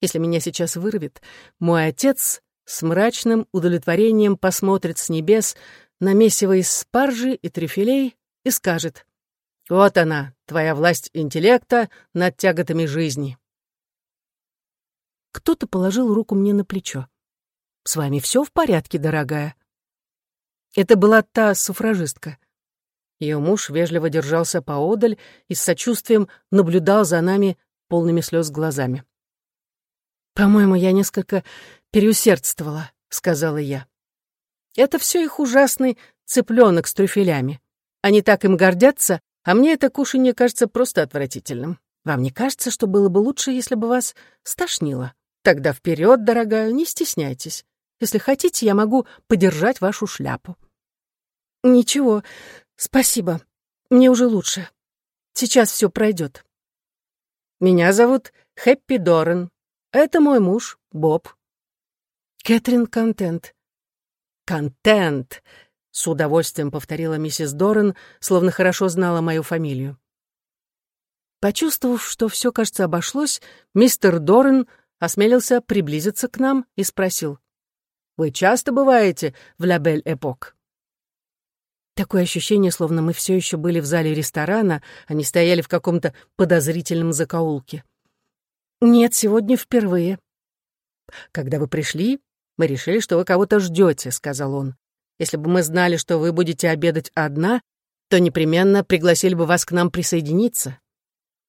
Если меня сейчас вырвет, мой отец с мрачным удовлетворением посмотрит с небес на месиво из спаржи и трюфелей и скажет «Вот она, твоя власть интеллекта над тяготами жизни». Кто-то положил руку мне на плечо. «С вами все в порядке, дорогая?» Это была та суфражистка — ее муж вежливо держался поодаль и с сочувствием наблюдал за нами полными слез глазами. «По-моему, я несколько переусердствовала», — сказала я. «Это все их ужасный цыпленок с трюфелями. Они так им гордятся, а мне это кушанье кажется просто отвратительным. Вам не кажется, что было бы лучше, если бы вас стошнило? Тогда вперед, дорогая, не стесняйтесь. Если хотите, я могу подержать вашу шляпу». «Ничего, «Спасибо. Мне уже лучше. Сейчас все пройдет. Меня зовут Хэппи Дорен. Это мой муж, Боб. Кэтрин Контент. Контент, с удовольствием повторила миссис Дорен, словно хорошо знала мою фамилию. Почувствовав, что все, кажется, обошлось, мистер Дорен осмелился приблизиться к нам и спросил. «Вы часто бываете в Ла Бель Эпок?» Такое ощущение, словно мы все еще были в зале ресторана, а не стояли в каком-то подозрительном закоулке. «Нет, сегодня впервые». Когда вы пришли, мы решили, что вы кого-то ждете», — сказал он. «Если бы мы знали, что вы будете обедать одна, то непременно пригласили бы вас к нам присоединиться».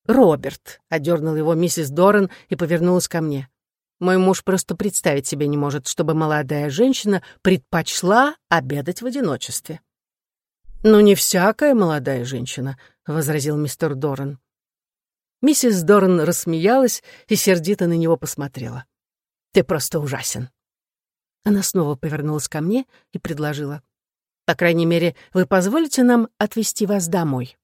«Роберт», — одернул его миссис Доран и повернулась ко мне. «Мой муж просто представить себе не может, чтобы молодая женщина предпочла обедать в одиночестве». «Ну, не всякая молодая женщина», — возразил мистер Доран. Миссис Доран рассмеялась и сердито на него посмотрела. «Ты просто ужасен». Она снова повернулась ко мне и предложила. «По крайней мере, вы позволите нам отвезти вас домой?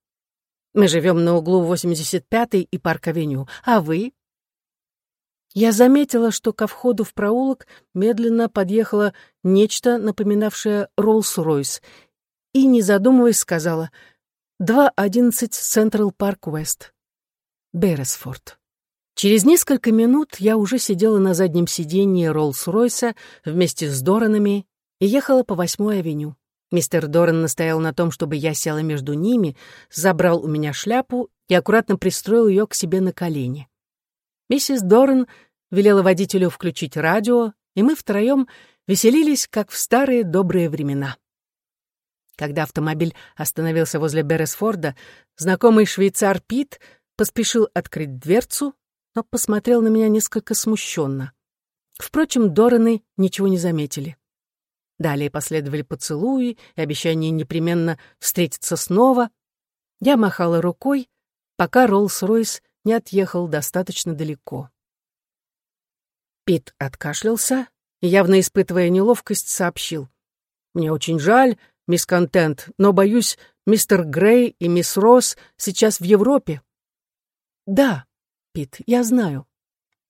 Мы живем на углу 85-й и Парк-авеню, а вы?» Я заметила, что ко входу в проулок медленно подъехало нечто, напоминавшее Роллс-Ройс, и, не задумываясь, сказала «2.11 Централ Парк Уэст, Берресфорд». Через несколько минут я уже сидела на заднем сиденье Роллс-Ройса вместе с Доранами и ехала по восьмой авеню. Мистер Доран настоял на том, чтобы я села между ними, забрал у меня шляпу и аккуратно пристроил ее к себе на колени. Миссис Доран велела водителю включить радио, и мы втроем веселились, как в старые добрые времена. Когда автомобиль остановился возле Берресфорда, знакомый швейцар Пит поспешил открыть дверцу, но посмотрел на меня несколько смущенно. Впрочем, Дораны ничего не заметили. Далее последовали поцелуи и обещание непременно встретиться снова. Я махала рукой, пока Роллс-Ройс не отъехал достаточно далеко. Пит откашлялся и, явно испытывая неловкость, сообщил. «Мне очень жаль, мисс Контент, но, боюсь, мистер Грей и мисс Росс сейчас в Европе». «Да, Пит, я знаю».